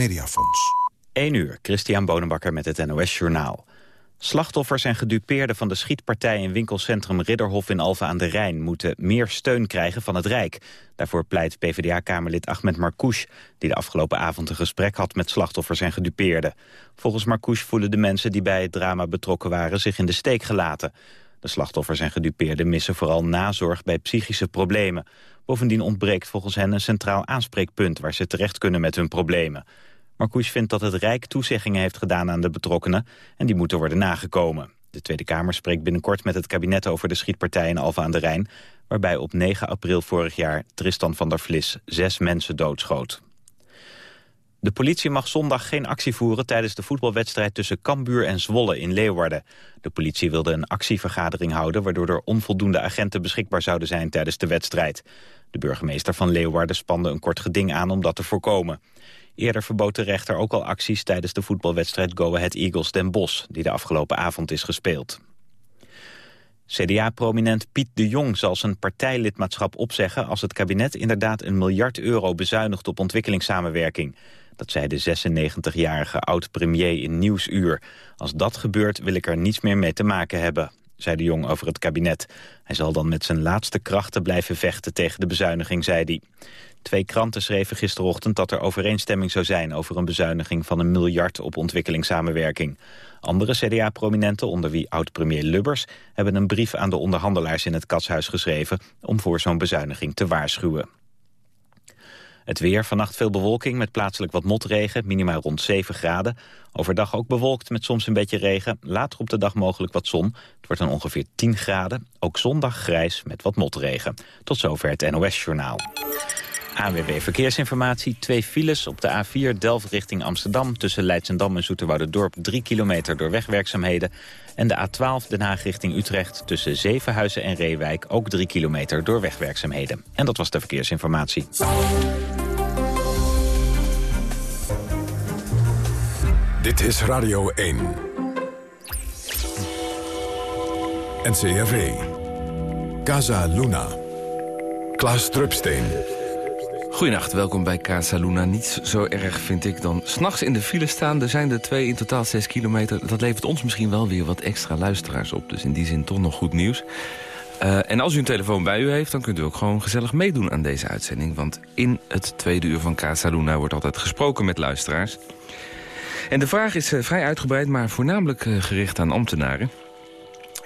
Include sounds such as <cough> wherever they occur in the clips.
Mediafonds. 1 uur, Christian Bonenbakker met het NOS Journaal. Slachtoffers en gedupeerden van de schietpartij in winkelcentrum Ridderhof in Alphen aan de Rijn moeten meer steun krijgen van het Rijk. Daarvoor pleit PvdA-kamerlid Ahmed Marcouch, die de afgelopen avond een gesprek had met slachtoffers en gedupeerden. Volgens Marcouch voelen de mensen die bij het drama betrokken waren zich in de steek gelaten. De slachtoffers en gedupeerden missen vooral nazorg bij psychische problemen. Bovendien ontbreekt volgens hen een centraal aanspreekpunt waar ze terecht kunnen met hun problemen. Marcouch vindt dat het Rijk toezeggingen heeft gedaan aan de betrokkenen... en die moeten worden nagekomen. De Tweede Kamer spreekt binnenkort met het kabinet over de schietpartij in Alfa aan de Rijn... waarbij op 9 april vorig jaar Tristan van der Vlis zes mensen doodschoot. De politie mag zondag geen actie voeren tijdens de voetbalwedstrijd tussen Cambuur en Zwolle in Leeuwarden. De politie wilde een actievergadering houden waardoor er onvoldoende agenten beschikbaar zouden zijn tijdens de wedstrijd. De burgemeester van Leeuwarden spande een kort geding aan om dat te voorkomen. Eerder verbood de rechter ook al acties tijdens de voetbalwedstrijd Go Ahead Eagles Den Bosch, die de afgelopen avond is gespeeld. CDA-prominent Piet de Jong zal zijn partijlidmaatschap opzeggen als het kabinet inderdaad een miljard euro bezuinigt op ontwikkelingssamenwerking. Dat zei de 96-jarige oud-premier in Nieuwsuur. Als dat gebeurt wil ik er niets meer mee te maken hebben, zei de Jong over het kabinet. Hij zal dan met zijn laatste krachten blijven vechten tegen de bezuiniging, zei hij. Twee kranten schreven gisterochtend dat er overeenstemming zou zijn... over een bezuiniging van een miljard op ontwikkelingssamenwerking. Andere CDA-prominenten, onder wie oud-premier Lubbers... hebben een brief aan de onderhandelaars in het Katshuis geschreven... om voor zo'n bezuiniging te waarschuwen. Het weer, vannacht veel bewolking met plaatselijk wat motregen, minima rond 7 graden. Overdag ook bewolkt met soms een beetje regen. Later op de dag mogelijk wat zon. Het wordt dan ongeveer 10 graden. Ook zondag grijs met wat motregen. Tot zover het NOS-journaal. ANWB Verkeersinformatie. Twee files op de A4 Delft richting Amsterdam... tussen Leidsendam en Dorp 3 kilometer door wegwerkzaamheden. En de A12 Den Haag richting Utrecht tussen Zevenhuizen en Reewijk... ook 3 kilometer door wegwerkzaamheden. En dat was de verkeersinformatie. Dit is Radio 1. NCRV. Casa Luna. Klaas Drupsteen. Goedenacht, welkom bij Casa Luna. Niet zo erg vind ik dan s'nachts in de file staan. Er zijn er twee in totaal 6 kilometer. Dat levert ons misschien wel weer wat extra luisteraars op. Dus in die zin toch nog goed nieuws. Uh, en als u een telefoon bij u heeft, dan kunt u ook gewoon gezellig meedoen aan deze uitzending. Want in het tweede uur van Casa Luna wordt altijd gesproken met luisteraars. En de vraag is uh, vrij uitgebreid, maar voornamelijk uh, gericht aan ambtenaren.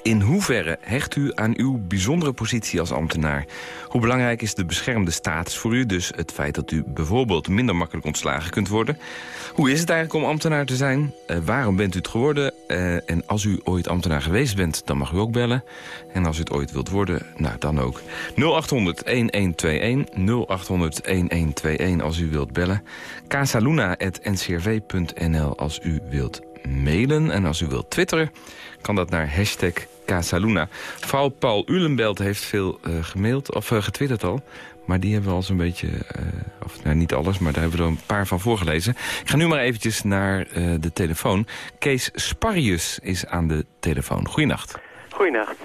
In hoeverre hecht u aan uw bijzondere positie als ambtenaar? Hoe belangrijk is de beschermde status voor u? Dus het feit dat u bijvoorbeeld minder makkelijk ontslagen kunt worden. Hoe is het eigenlijk om ambtenaar te zijn? Uh, waarom bent u het geworden? Uh, en als u ooit ambtenaar geweest bent, dan mag u ook bellen. En als u het ooit wilt worden, nou dan ook. 0800-1121, 0800-1121 als u wilt bellen. casaluna.ncrv.nl als u wilt mailen. En als u wilt twitteren, kan dat naar hashtag Casaluna. Vrouw Paul Ulenbelt heeft veel uh, gemaild, of uh, getwitterd al. Maar die hebben we al zo'n beetje, uh, of nou, niet alles, maar daar hebben we er een paar van voorgelezen. Ik ga nu maar eventjes naar de telefoon. Kees Sparrius is aan de telefoon. Goeienacht. Goeienacht.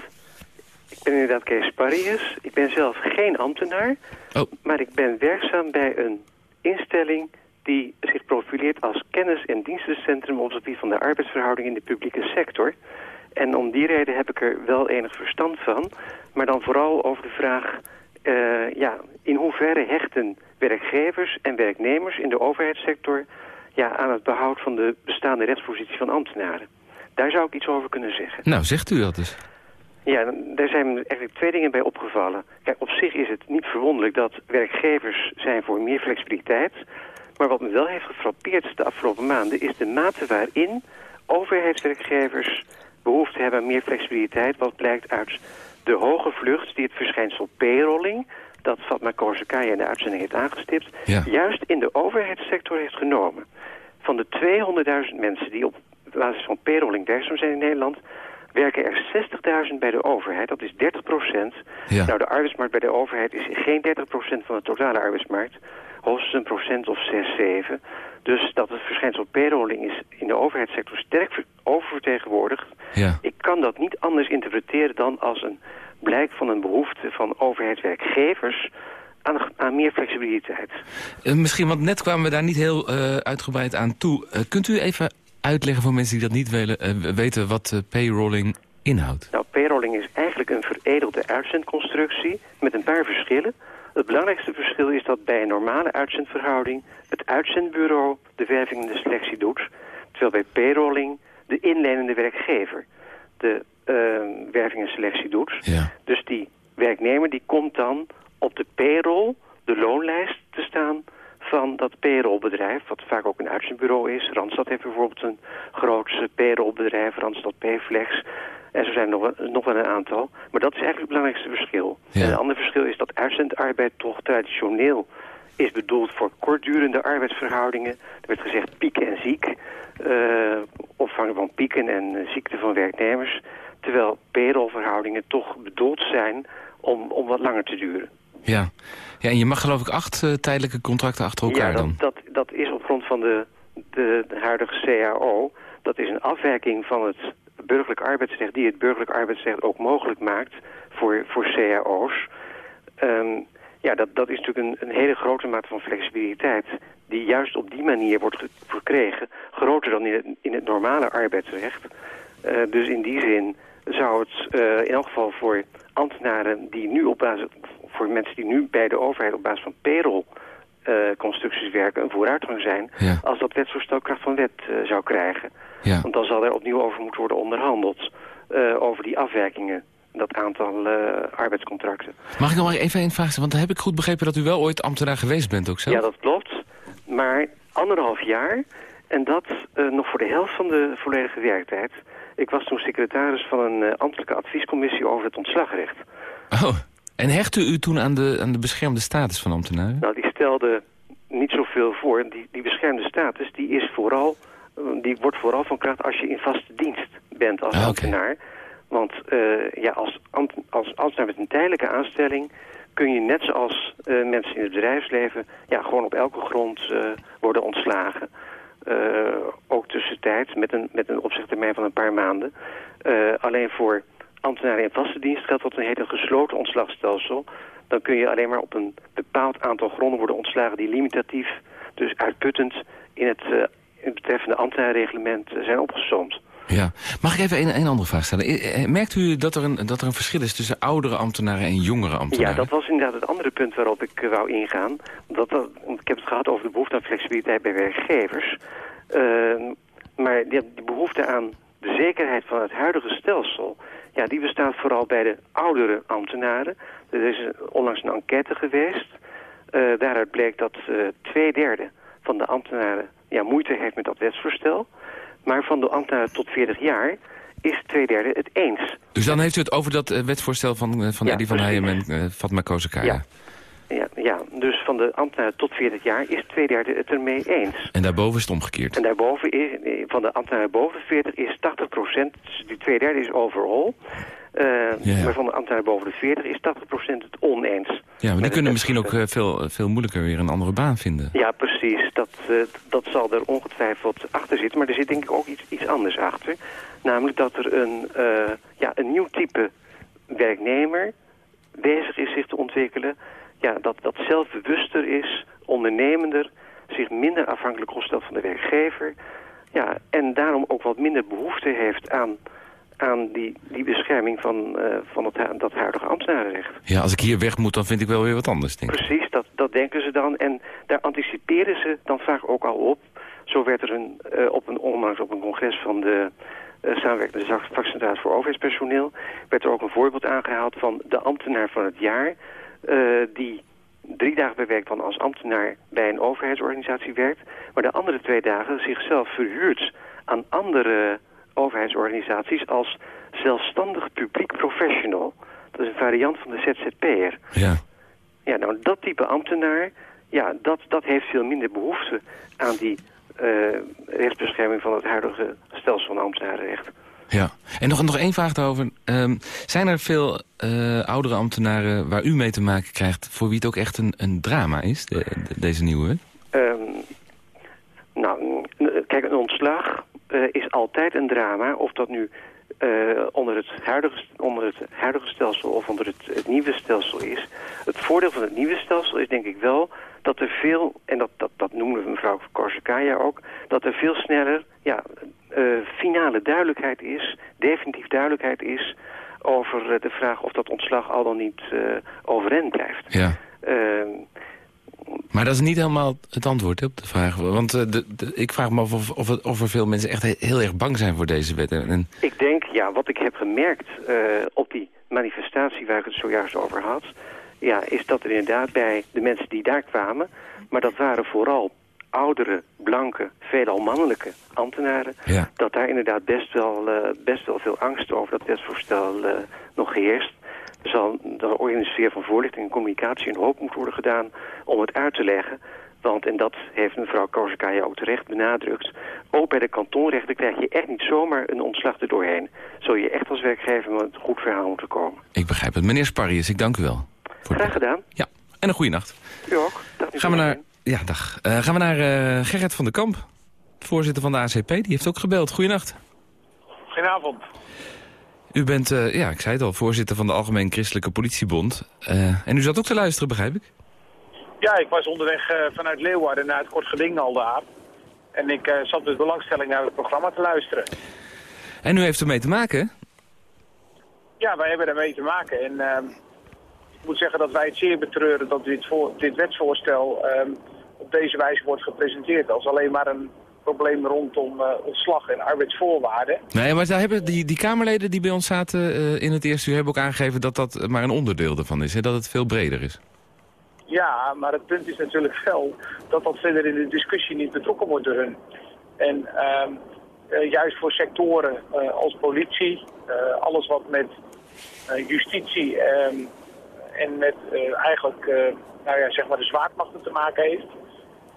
Ik ben inderdaad Kees Sparrius. Ik ben zelf geen ambtenaar, oh. maar ik ben werkzaam bij een instelling die zich profileert als kennis- en dienstencentrum op het gebied van de arbeidsverhouding in de publieke sector. En om die reden heb ik er wel enig verstand van. Maar dan vooral over de vraag... Uh, ja, in hoeverre hechten werkgevers en werknemers in de overheidssector... Ja, aan het behoud van de bestaande rechtspositie van ambtenaren. Daar zou ik iets over kunnen zeggen. Nou, zegt u dat dus. Ja, daar zijn me eigenlijk twee dingen bij opgevallen. Kijk, op zich is het niet verwonderlijk dat werkgevers zijn voor meer flexibiliteit. Maar wat me wel heeft gefrappeerd de afgelopen maanden... is de mate waarin overheidswerkgevers behoefte hebben aan meer flexibiliteit. Wat blijkt uit de hoge vlucht die het verschijnsel payrolling... dat Fatma Korzekaya in de uitzending heeft aangestipt... juist in de overheidssector heeft genomen. Van de 200.000 mensen die op basis van payrolling werkzaam zijn in Nederland... werken er 60.000 bij de overheid, dat is 30 procent. Nou, de arbeidsmarkt bij de overheid is geen 30 procent van de totale arbeidsmarkt... hoogstens een procent of 6, 7... Dus dat het verschijnsel payrolling is in de overheidssector sterk oververtegenwoordigd. Ja. Ik kan dat niet anders interpreteren dan als een blijk van een behoefte van overheidswerkgevers aan, aan meer flexibiliteit. Uh, misschien, want net kwamen we daar niet heel uh, uitgebreid aan toe. Uh, kunt u even uitleggen voor mensen die dat niet willen, weten wat payrolling inhoudt? Nou, payrolling is eigenlijk een veredelde uitzendconstructie met een paar verschillen. Het belangrijkste verschil is dat bij een normale uitzendverhouding het uitzendbureau de werving en de selectie doet, terwijl bij payrolling de inlenende werkgever de uh, werving en selectie doet. Ja. Dus die werknemer die komt dan op de payroll, de loonlijst te staan van dat payrollbedrijf, wat vaak ook een uitzendbureau is. Randstad heeft bijvoorbeeld een groot payrollbedrijf, Randstad Payflex. En zo zijn er nog, nog wel een aantal. Maar dat is eigenlijk het belangrijkste verschil. Ja. En een ander verschil is dat uitzendarbeid toch traditioneel is bedoeld voor kortdurende arbeidsverhoudingen. Er werd gezegd pieken en ziek. Uh, opvangen van pieken en ziekte van werknemers. Terwijl payrollverhoudingen toch bedoeld zijn om, om wat langer te duren. Ja. ja, en je mag geloof ik acht uh, tijdelijke contracten achter elkaar ja, dat, dan? Dat, dat is op grond van de, de, de huidige CAO. Dat is een afwerking van het burgerlijk arbeidsrecht... die het burgerlijk arbeidsrecht ook mogelijk maakt voor, voor CAO's. Um, ja, dat, dat is natuurlijk een, een hele grote mate van flexibiliteit... die juist op die manier wordt verkregen. Groter dan in het, in het normale arbeidsrecht. Uh, dus in die zin zou het uh, in elk geval voor ambtenaren die nu op basis... voor mensen die nu bij de overheid op basis van payroll... Uh, constructies werken een vooruitgang zijn... Ja. als dat wetsvoorstel kracht van wet zou krijgen. Ja. Want dan zal er opnieuw over moeten worden onderhandeld... over die afwijkingen dat aantal arbeidscontracten. Mag ik nog maar even een vraag stellen? Want heb ik goed begrepen dat u wel ooit ambtenaar geweest bent ook zelf? Ja, dat klopt. Maar anderhalf jaar en dat nog voor de helft van de volledige werktijd. Ik was toen secretaris van een ambtelijke adviescommissie over het ontslagrecht. Oh, en hechtte u toen aan de, aan de beschermde status van ambtenaren? Nou, die stelde niet zoveel voor. Die, die beschermde status die is vooral, die wordt vooral van kracht als je in vaste dienst bent als Ah, ambtenaar. Want uh, ja, als, ambt, als ambtenaar met een tijdelijke aanstelling kun je net zoals uh, mensen in het bedrijfsleven ja, gewoon op elke grond uh, worden ontslagen. Ook tussentijds met een, met een opzichttermijn van een paar maanden. Alleen voor ambtenaren in vaste dienst geldt wat een hele gesloten ontslagstelsel. Dan kun je alleen maar op een bepaald aantal gronden worden ontslagen die limitatief, dus uitputtend, in het, uh, in het betreffende ambtenaarreglement zijn opgesomd. Ja. Mag ik even een, een andere vraag stellen? Eh, Merkt u dat er, een, dat er een verschil is tussen oudere ambtenaren en jongere ambtenaren? Ja, dat was inderdaad het andere punt waarop ik uh, wou ingaan. Dat, dat, ik heb het gehad over de behoefte aan flexibiliteit bij werkgevers. Uh, maar die, die, behoefte aan de zekerheid van het huidige stelsel... ja, die bestaat vooral bij de oudere ambtenaren. Er is onlangs een enquête geweest. Uh, daaruit bleek dat twee derde van de ambtenaren ja, moeite heeft met dat wetsvoorstel... Maar van de ambtenaren tot 40 jaar is twee derde het eens. Dus dan heeft u het over dat uh, wetsvoorstel van, van ja, Eddie van Heijem en Fatma Kozakaya? Ja. Ja, ja, dus van de ambtenaren tot 40 jaar is twee derde het ermee eens. En daarboven is het omgekeerd? En daarboven is, van de ambtenaren boven 40 is 80 procent, dus die twee derde is overal. Uh, ja, ja. Maar van de ambtenaren boven de 40 is 80 procent het oneens. Ja, maar die kunnen misschien ook uh, veel, veel moeilijker weer een andere baan vinden. Ja, precies. Dat, uh, dat zal er ongetwijfeld achter zitten. Maar er zit denk ik ook iets, iets anders achter. Namelijk dat er een, ja, een nieuw type werknemer bezig is zich te ontwikkelen. Ja, dat, dat zelfbewuster is, ondernemender, zich minder afhankelijk opstelt van de werkgever. Ja, en daarom ook wat minder behoefte heeft aan aan die, die bescherming van, uh, van het, dat huidige ambtenarenrecht. Ja, als ik hier weg moet, dan vind ik wel weer wat anders, denk ik. Precies, dat, dat denken ze dan. En daar anticiperen ze dan vaak ook al op. Zo werd er een, uh, op een, onlangs op een congres van de uh, samenwerkende vakcentraals voor overheidspersoneel... werd er ook een voorbeeld aangehaald van de ambtenaar van het jaar... die drie dagen per week dan als ambtenaar bij een overheidsorganisatie werkt... maar de andere twee dagen zichzelf verhuurt aan andere overheidsorganisaties als zelfstandig publiek professional. Dat is een variant van de ZZP'er. Ja. Ja, nou dat type ambtenaar, ja, dat, dat heeft veel minder behoefte aan die uh, rechtsbescherming van het huidige stelsel van ambtenarenrecht. Ja, en nog, nog één vraag daarover. Um, zijn er veel uh, oudere ambtenaren waar u mee te maken krijgt... voor wie het ook echt een, een drama is, de, de, deze nieuwe? Um, nou, kijk, een ontslag uh, is altijd een drama. Of dat nu onder, het huidige, onder het huidige stelsel of onder het, het nieuwe stelsel is. Het voordeel van het nieuwe stelsel is denk ik wel dat er veel, en dat, dat, dat noemen we mevrouw Korsikaya ook, dat er veel sneller ja, finale duidelijkheid is, definitief duidelijkheid is over de vraag of dat ontslag al dan niet overeind blijft. Ja. Ehm, maar dat is niet helemaal het antwoord op de vraag. Want uh, de, de, ik vraag me af of, of, of, er veel mensen echt heel erg bang zijn voor deze wet. En... Ik denk, ja, wat ik heb gemerkt uh, op die manifestatie waar ik het zojuist over had... Ja, is dat er inderdaad bij de mensen die daar kwamen... maar dat waren vooral oudere, blanke, veelal mannelijke ambtenaren... Ja. dat daar inderdaad best wel, uh, best wel veel angst over dat wetsvoorstel nog heerst zal door in de sfeer van voorlichting en communicatie een hoop moet worden gedaan om het uit te leggen. Want, en dat heeft mevrouw Korzekaya ook terecht benadrukt... ook bij de kantonrechten krijg je echt niet zomaar een ontslag erdoorheen. Zul je echt als werkgever met een goed verhaal moeten komen. Ik begrijp het. Meneer Sparrius, ik dank u wel. Graag gedaan. Ja, en een goede nacht. U ook. Dag, gaan we naar, ja, dag. Uh, gaan we naar uh, Gerrit van der Kamp, voorzitter van de ACP. Die heeft ook gebeld. Goedenacht. Goedenavond. U bent, uh, ja, ik zei het al, voorzitter van de Algemeen Christelijke Politiebond. Uh, en u zat ook te luisteren, begrijp ik? Ja, ik was onderweg uh, vanuit Leeuwarden naar het Kort Geding al daar. En ik zat met belangstelling naar het programma te luisteren. En u heeft ermee te maken? Ja, wij hebben ermee te maken. En ehm, ik moet zeggen dat wij het zeer betreuren dat dit, voor, dit wetsvoorstel ehm, op deze wijze wordt gepresenteerd. Als alleen maar een probleem rondom uh, ontslag en arbeidsvoorwaarden. Nee, maar daar hebben die, die Kamerleden die bij ons zaten uh, in het eerste uur... hebben ook aangegeven dat dat maar een onderdeel ervan is. Hè? Dat het veel breder is. Ja, maar het punt is natuurlijk wel dat dat verder in de discussie niet betrokken wordt door hun. En uh, juist voor sectoren als politie, alles wat met justitie ehm, en met eigenlijk nou ja, zeg maar de zwaardmachten te maken heeft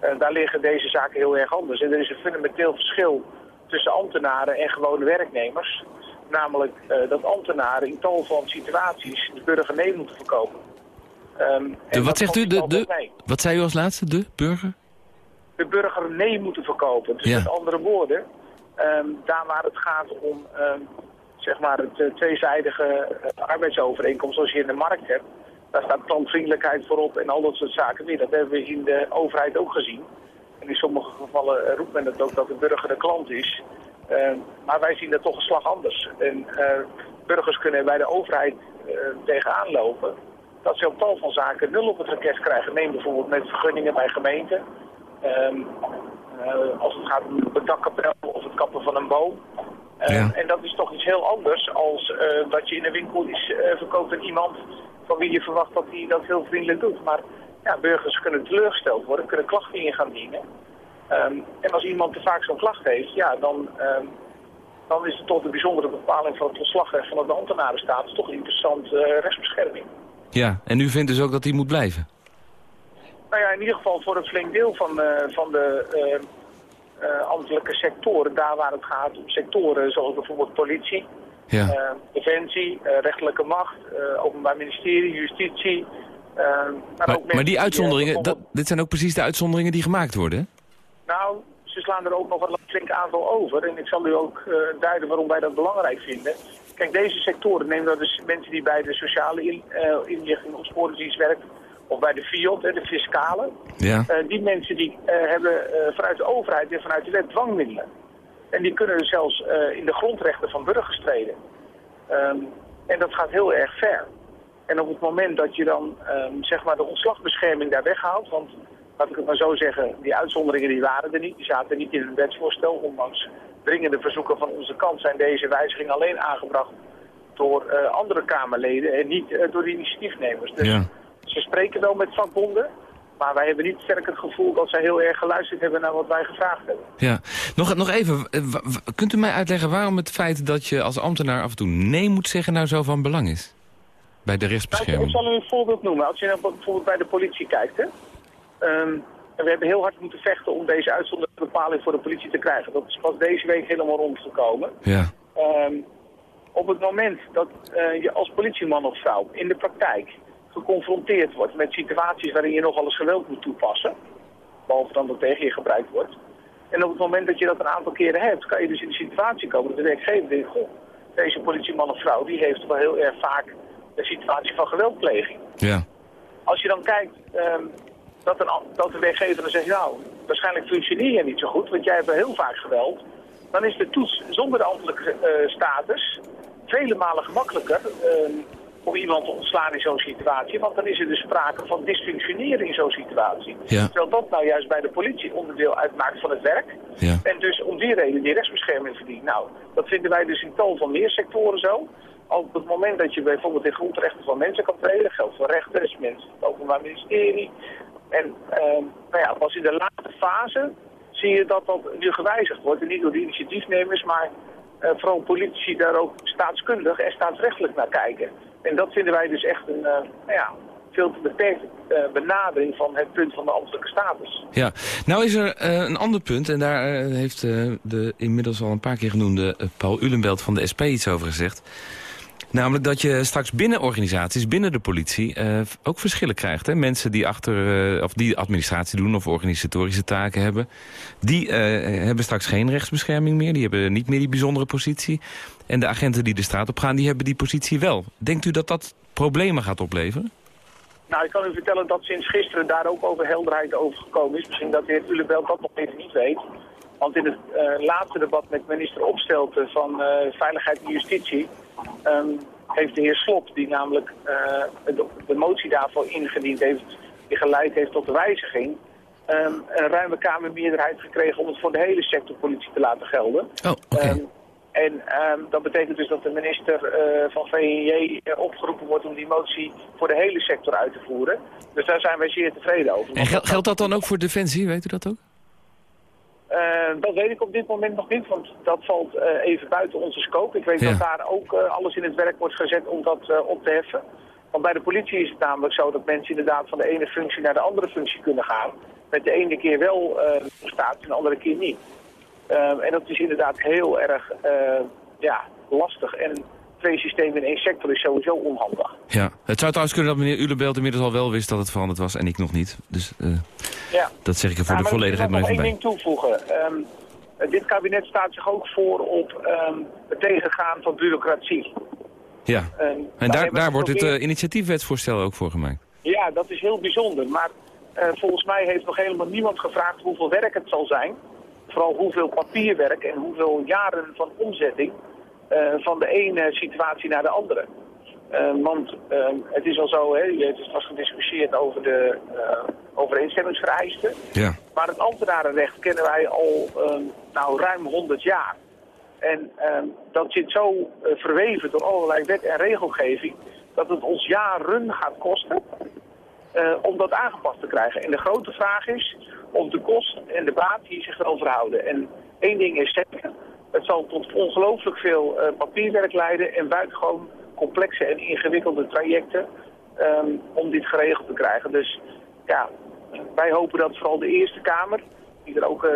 uh, daar liggen deze zaken heel erg anders. En er is een fundamenteel verschil tussen ambtenaren en gewone werknemers. Namelijk dat ambtenaren in tal van situaties de burger nee moeten verkopen. Um, de, wat zegt u? De, de, wat zei u als laatste? De burger? De burger nee moeten verkopen. Dus ja. met andere woorden, um, daar waar het gaat om um, zeg maar het uh, tweezijdige arbeidsovereenkomst zoals je in de markt hebt daar staat klantvriendelijkheid voorop en al dat soort zaken meer. Dat hebben we in de overheid ook gezien. En in sommige gevallen eh, roept men het ook dat de burger de klant is. Uh, maar wij zien dat toch een slag anders. En uh, burgers kunnen bij de overheid uh, tegenaan lopen dat ze op tal van zaken nul op het rekest krijgen. Neem bijvoorbeeld met vergunningen bij gemeenten. Um, als het gaat om het bedakkapel of het kappen van een boom. Ja. En dat is toch iets heel anders als dat je in een winkel iets verkoopt aan iemand van wie je verwacht dat hij dat heel vriendelijk doet. Maar ja, burgers kunnen teleurgesteld worden, kunnen klachten in gaan dienen. Um, en als iemand te vaak zo'n klacht heeft, ja, dan, um, dan is het toch de bijzondere bepaling van het ontslagrecht van de ambtenarenstatus toch een interessante uh, rechtsbescherming. Ja, en u vindt dus ook dat die moet blijven? Nou ja, in ieder geval voor een flink deel van, uh, van de uh, ambtelijke sectoren, daar waar het gaat om sectoren zoals bijvoorbeeld politie, ja. Uh, defensie, uh, rechterlijke macht, openbaar ministerie, justitie. maar, maar, maar, die uitzonderingen, dat, dit zijn ook precies de uitzonderingen die gemaakt worden? Nou, ze slaan er ook nog een flink aantal over. En ik zal u ook duiden waarom wij dat belangrijk vinden. Kijk, deze sectoren, neem dat dus mensen die bij de sociale in, inlichting of sporendienst werken, of bij de FIOD, de fiscale. Ja. die mensen die hebben vanuit de overheid en vanuit de wet dwangmiddelen. En die kunnen zelfs uh, in de grondrechten van burgers treden. Um, en dat gaat heel erg ver. En op het moment dat je dan um, zeg maar de ontslagbescherming daar weghaalt, want laat ik het maar zo zeggen, die uitzonderingen die waren er niet, die zaten niet in het wetsvoorstel. Ondanks dringende verzoeken van onze kant zijn deze wijzigingen alleen aangebracht door uh, andere Kamerleden en niet uh, door de initiatiefnemers. Dus ja. Ze spreken wel met vakbonden, maar wij hebben niet sterk het gevoel dat zij heel erg geluisterd hebben naar wat wij gevraagd hebben. Ja, nog, nog even, kunt u mij uitleggen waarom het feit dat je als ambtenaar af en toe nee moet zeggen nou zo van belang is? Bij de rechtsbescherming. Nou, ik zal een voorbeeld noemen. Als je nou bijvoorbeeld bij de politie kijkt, hè. Um, we hebben heel hard moeten vechten om deze uitzonderlijke bepaling voor de politie te krijgen. Dat is pas deze week helemaal rondgekomen. Ja. Um, op het moment dat uh, je als politieman of vrouw in de praktijk geconfronteerd wordt met situaties waarin je nogal eens geweld moet toepassen. Behalve dan dat tegen je gebruikt wordt. En op het moment dat je dat een aantal keren hebt, kan je dus in de situatie komen dat de werkgever denkt, goh, deze politieman of vrouw, die heeft wel heel erg vaak de situatie van geweldpleging. Ja. Als je dan kijkt um, dat, een, dat de werkgever dan zegt, nou, waarschijnlijk functioneer je niet zo goed, want jij hebt heel vaak geweld. Dan is de toets zonder de ambtelijke uh, status vele malen gemakkelijker uh, om iemand te ontslaan in zo'n situatie. Want dan is er dus sprake van dysfunctioneren in zo'n situatie. Ja. Terwijl dat nou juist bij de politie onderdeel uitmaakt van het werk. Ja. En dus om die reden die rechtsbescherming verdient. Nou, dat vinden wij dus in tal van meer sectoren zo. Op het moment dat je bijvoorbeeld in grondrechten van mensen kan treden, geldt voor rechters, mensen, het openbaar ministerie. En uh, nou ja, pas in de laatste fase zie je dat dat nu gewijzigd wordt. En niet door de initiatiefnemers, maar vooral politici daar ook staatskundig en staatsrechtelijk naar kijken. En dat vinden wij dus echt een uh, nou ja, veel te beperkte uh, benadering van het punt van de ambtelijke status. Ja, nou is er een ander punt en daar heeft de inmiddels al een paar keer genoemde Paul Ulenbelt van de SP iets over gezegd. Namelijk dat je straks binnen organisaties, binnen de politie, uh, ook verschillen krijgt. Hè? Mensen die, achter, uh, of die administratie doen of organisatorische taken hebben... die uh, hebben straks geen rechtsbescherming meer. Die hebben niet meer die bijzondere positie. En de agenten die de straat op gaan, die hebben die positie wel. Denkt u dat dat problemen gaat opleveren? Nou, ik kan u vertellen dat sinds gisteren daar ook over helderheid over gekomen is. Misschien dat de heer Ullebel dat nog even niet weet. Want in het laatste debat met minister Opstelten van Veiligheid en Justitie... Um, heeft de heer Slot, die namelijk uh, de, de, motie daarvoor ingediend heeft... die geleid heeft tot de wijziging... Um, een ruime Kamermeerderheid gekregen om het voor de hele sector politie te laten gelden. Oh, okay. um, en um, dat betekent dus dat de minister uh, van VNJ opgeroepen wordt om die motie voor de hele sector uit te voeren. Dus daar zijn wij zeer tevreden over. En gel geldt dat dan ook voor Defensie, weet u dat ook? Uh, dat weet ik op dit moment nog niet, want dat valt uh, even buiten onze scope. Ik weet Ja. dat daar ook uh, alles in het werk wordt gezet om dat op te heffen. Want bij de politie is het namelijk zo dat mensen inderdaad van de ene functie naar de andere functie kunnen gaan. Met de ene keer wel staat en de andere keer niet. En dat is inderdaad heel erg ja, lastig. En twee systemen in één sector is sowieso onhandig. Ja, het zou trouwens kunnen dat meneer Ulebelt inmiddels al wel wist dat het veranderd was en ik nog niet. Dus uh, ja. dat zeg ik er voor ja, de volledigheid maar maar ik even wil nog één ding toevoegen. Um, dit kabinet staat zich ook voor op um, het tegengaan van bureaucratie. Ja, Um, en daar, daar wordt het uh, initiatiefwetsvoorstel ook voor gemaakt. Ja, dat is heel bijzonder. Maar uh, volgens mij heeft nog helemaal niemand gevraagd hoeveel werk het zal zijn. Vooral hoeveel papierwerk en hoeveel jaren van omzetting uh, van de ene situatie naar de andere. Uh, want uh, het is al zo, hè, het is vast gediscussieerd over de overeenstemmingsvereisten. Ja. Maar het ambtenarenrecht kennen wij al nou, ruim 100 jaar. En dat zit zo verweven door allerlei wet en regelgeving dat het ons jaren gaat kosten uh, om dat aangepast te krijgen. En de grote vraag is of de kost en de baat hier zich wel verhouden. En één ding is zeker, het zal tot ongelooflijk veel uh, papierwerk leiden en buitengewoon complexe en ingewikkelde trajecten um, om dit geregeld te krijgen. Dus ja, wij hopen dat vooral de Eerste Kamer, die er ook uh,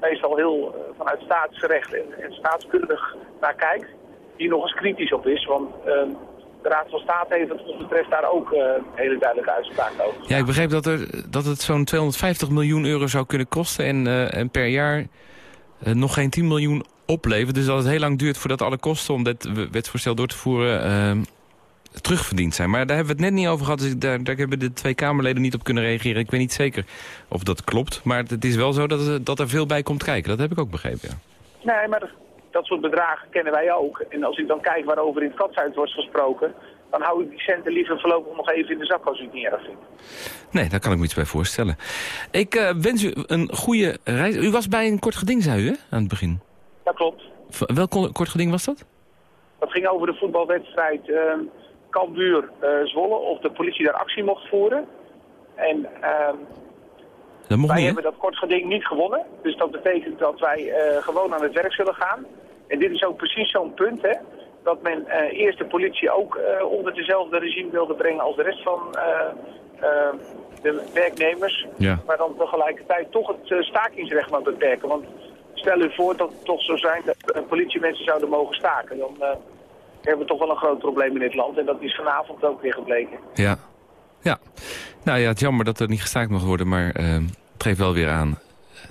meestal heel vanuit staatsrecht en, en staatskundig naar kijkt, die nog eens kritisch op is. Want um, de Raad van State heeft wat ons betreft daar ook uh, hele duidelijke uitspraak over. Ja, ik begreep dat, er, dat het zo'n 250 miljoen euro zou kunnen kosten en, en per jaar nog geen 10 miljoen oplevert. Dus dat het heel lang duurt voordat alle kosten om dit wetsvoorstel door te voeren ehm, terugverdiend zijn. Maar daar hebben we het net niet over gehad, dus daar, daar hebben de twee Kamerleden niet op kunnen reageren. Ik weet niet zeker of dat klopt, maar het is wel zo dat, het, dat er veel bij komt kijken. Dat heb ik ook begrepen, ja. Nee, maar dat soort bedragen kennen wij ook. En als ik dan kijk waarover in het katshuis wordt gesproken... dan hou ik die centen liever voorlopig nog even in de zak als ik het niet erg vind. Nee, daar kan ik me iets bij voorstellen. Ik uh, wens u een goede reis. U was bij een kort geding, zei u, hè, aan het begin? Dat klopt. V welk kort geding was dat? Dat ging over de voetbalwedstrijd uh, Cambuur uh, Zwolle... of de politie daar actie mocht voeren. En... dat mocht wij niet, hebben dat kort geding niet gewonnen. Dus dat betekent dat wij uh, gewoon aan het werk zullen gaan. En dit is ook precies zo'n punt, hè. Dat men uh, eerst de politie ook onder dezelfde regime wilde brengen als de rest van de werknemers. Ja. Maar dan tegelijkertijd toch het stakingsrecht maar beperken. Want stel u voor dat het toch zo zijn dat politiemensen zouden mogen staken. Dan hebben we toch wel een groot probleem in dit land. En dat is vanavond ook weer gebleken. Ja. Ja. Nou ja, het is jammer dat er niet gestaakt mag worden, maar uh, het geeft wel weer aan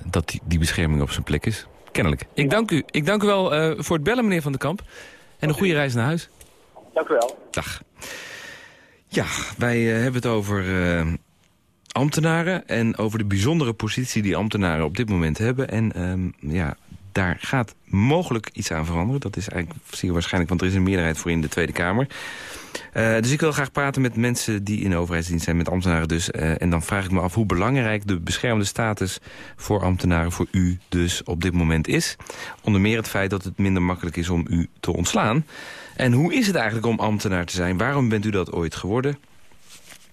dat die, die bescherming op zijn plek is. Kennelijk. Ik dank u. Ik dank u wel uh, voor het bellen, meneer Van den Kamp. En een goede reis naar huis. Dank u wel. Dag. Ja, wij hebben het over ambtenaren en over de bijzondere positie die ambtenaren op dit moment hebben. En ehm, ja, daar gaat mogelijk iets aan veranderen. Dat is eigenlijk zeer waarschijnlijk, want er is een meerderheid voor in de Tweede Kamer. Uh, dus ik wil graag praten met mensen die in de overheidsdienst zijn, met ambtenaren dus. Uh, en dan vraag ik me af hoe belangrijk de beschermde status voor ambtenaren, voor u dus op dit moment is. Onder meer het feit dat het minder makkelijk is om u te ontslaan. En hoe is het eigenlijk om ambtenaar te zijn? Waarom bent u dat ooit geworden?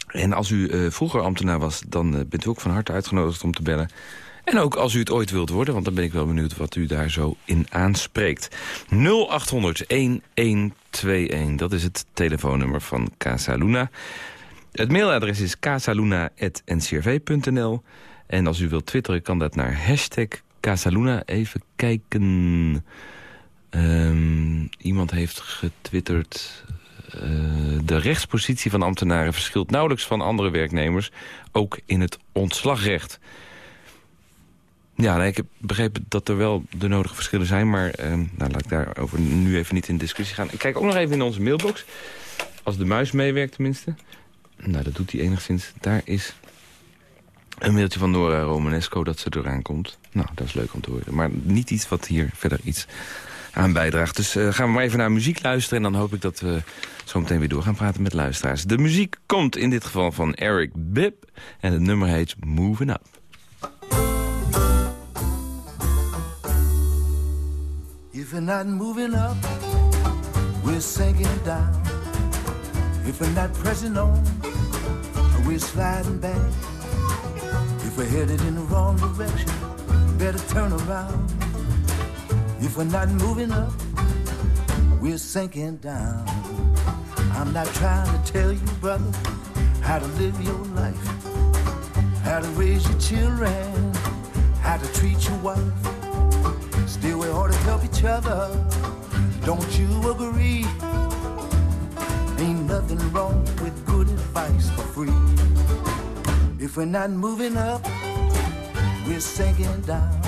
En als u uh, vroeger ambtenaar was, dan bent u ook van harte uitgenodigd om te bellen. En ook als u het ooit wilt worden, want dan ben ik wel benieuwd wat u daar zo in aanspreekt. 0800 1121, dat is het telefoonnummer van Casa Luna. Het mailadres is casaluna.ncrv.nl. En als u wilt twitteren, kan dat naar hashtag Casaluna. Even kijken. Um, iemand heeft getwitterd... Uh, de rechtspositie van ambtenaren verschilt nauwelijks van andere werknemers... ook in het ontslagrecht. Ja, ik heb begrepen dat er wel de nodige verschillen zijn... maar eh, nou, laat ik daarover nu even niet in discussie gaan. Ik kijk ook nog even in onze mailbox. Als de muis meewerkt tenminste. Nou, dat doet hij enigszins. Daar is een mailtje van Nora Romanesco dat ze eraan komt. Nou, dat is leuk om te horen. Maar niet iets wat hier verder iets aan bijdraagt. Dus uh, gaan we maar even naar muziek luisteren... en dan hoop ik dat we zo meteen weer door gaan praten met luisteraars. De muziek komt in dit geval van Eric Bibb... en het nummer heet Moving Up. If we're not moving up, we're sinking down. If we're not pressing on, we're sliding back. If we're headed in the wrong direction, better turn around. If we're not moving up, we're sinking down. I'm not trying to tell you, brother, how to live your life, how to raise your children, how to treat your wife. Still, we ought to help each other. Don't you agree? Ain't nothing wrong with good advice for free. If we're not moving up, we're sinking down.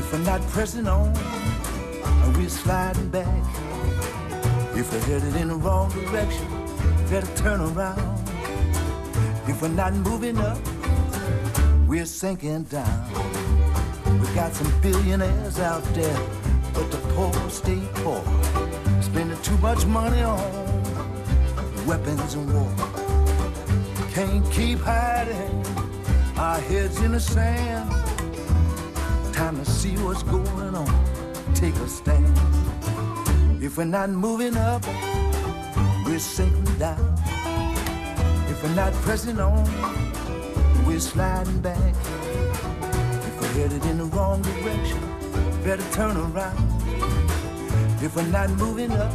If we're not pressing on, we're sliding back. If we're headed in the wrong direction, better turn around. If we're not moving up, we're sinking down. We got some billionaires out there, but the poor stay poor. Spending too much money on weapons and war. Can't keep hiding our heads in the sand. Time to see what's going on. Take a stand. If we're not moving up, we're sinking down. If we're not pressing on, we're sliding back If we're headed in the wrong direction. Better turn around. If we're not moving up,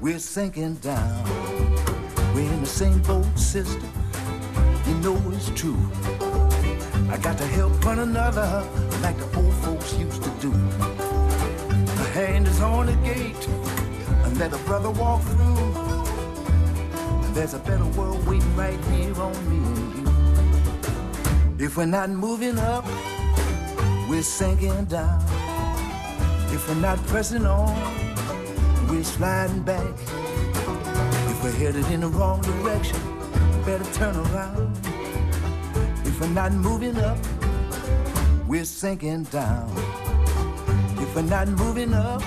we're sinking down. We're in the same boat, sister. You know it's true. I got to help one another like the old folks used to do. The hand is on the gate and let a brother walk through. There's a better world waiting right here on me and you. if we're not moving up, we're sinking down. If we're not pressing on, we're sliding back. If we're headed in the wrong direction, better turn around. If we're not moving up, we're sinking down. If we're not moving up,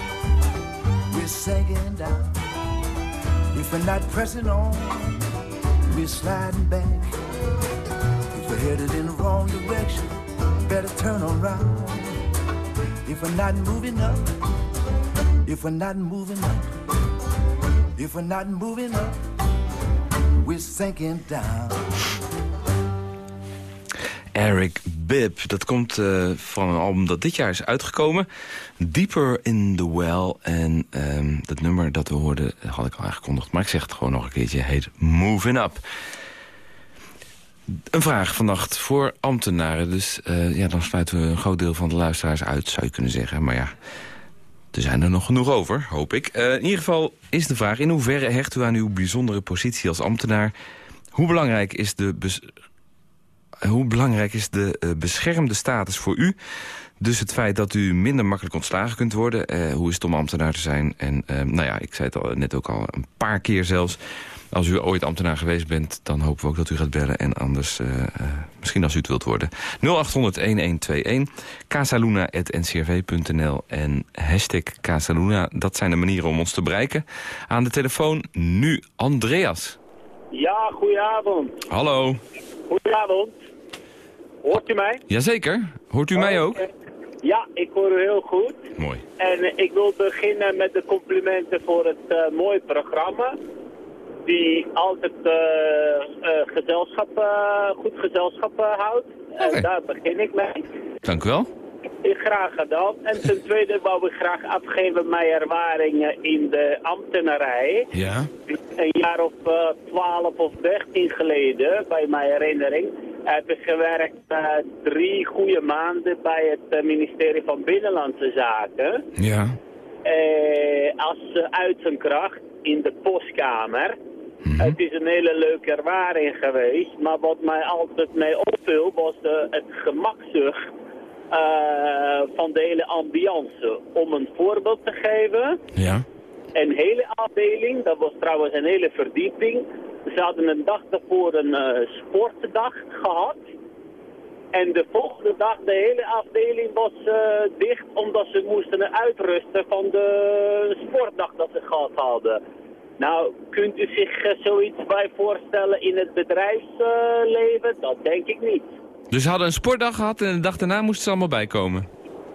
we're sinking down. If we're not pressing on, we're sliding back If we're headed in the wrong direction. Better turn around. If we're not moving up, if we're not moving up, if we're not moving up, we're sinking down. Eric Bibb, dat komt uh, van een album dat dit jaar is uitgekomen. Deeper in the Well. En um, dat nummer dat we hoorden had ik al aangekondigd. Maar ik zeg het gewoon nog een keertje. heet Moving Up. Een vraag vannacht voor ambtenaren. Dus uh, ja, dan sluiten we een groot deel van de luisteraars uit, zou je kunnen zeggen. Maar ja, er zijn er nog genoeg over, hoop ik. In ieder geval is de vraag, in hoeverre hecht u aan uw bijzondere positie als ambtenaar? Hoe belangrijk is de, hoe belangrijk is de uh, beschermde status voor u? Dus het feit dat u minder makkelijk ontslagen kunt worden. Eh, hoe is het om ambtenaar te zijn? En eh, nou ja, ik zei het al, net ook al een paar keer zelfs. Als u ooit ambtenaar geweest bent, dan hopen we ook dat u gaat bellen. En anders, misschien als u het wilt worden. 0800-1121, casaluna.ncrv.nl en hashtag Casaluna. Dat zijn de manieren om ons te bereiken. Aan de telefoon nu Andreas. Ja, goedenavond. Hallo. Goedenavond. Hoort u mij? Jazeker. Hoort u mij ook? Ja, ik hoor u heel goed. Mooi. En ik wil beginnen met de complimenten voor het uh, mooie programma die altijd gezelschap, goed gezelschap houdt. Okay. En daar begin ik mee. Dank u wel. Ik graag gedaan. En ten <laughs> tweede wou ik graag afgeven mijn ervaringen in de ambtenarij. Ja. Een jaar of 12 of 13 geleden, bij mijn herinnering, heb ik gewerkt drie goede maanden bij het ministerie van Binnenlandse Zaken. Ja. als uitzendkracht in de postkamer. Mhm. Het is een hele leuke ervaring geweest, maar wat mij altijd mee opviel was de, het gemakzucht uh, van de hele ambiance. Om een voorbeeld te geven, ja. een hele afdeling, dat was trouwens een hele verdieping, ze hadden een dag daarvoor een uh, sportdag gehad. En de volgende dag, de hele afdeling was uh, dicht omdat ze moesten uitrusten van de sportdag dat ze gehad hadden. Nou, kunt u zich uh, zoiets bij voorstellen in het bedrijfsleven? Dat denk ik niet. Dus ze hadden een sportdag gehad en de dag daarna moesten ze allemaal bijkomen?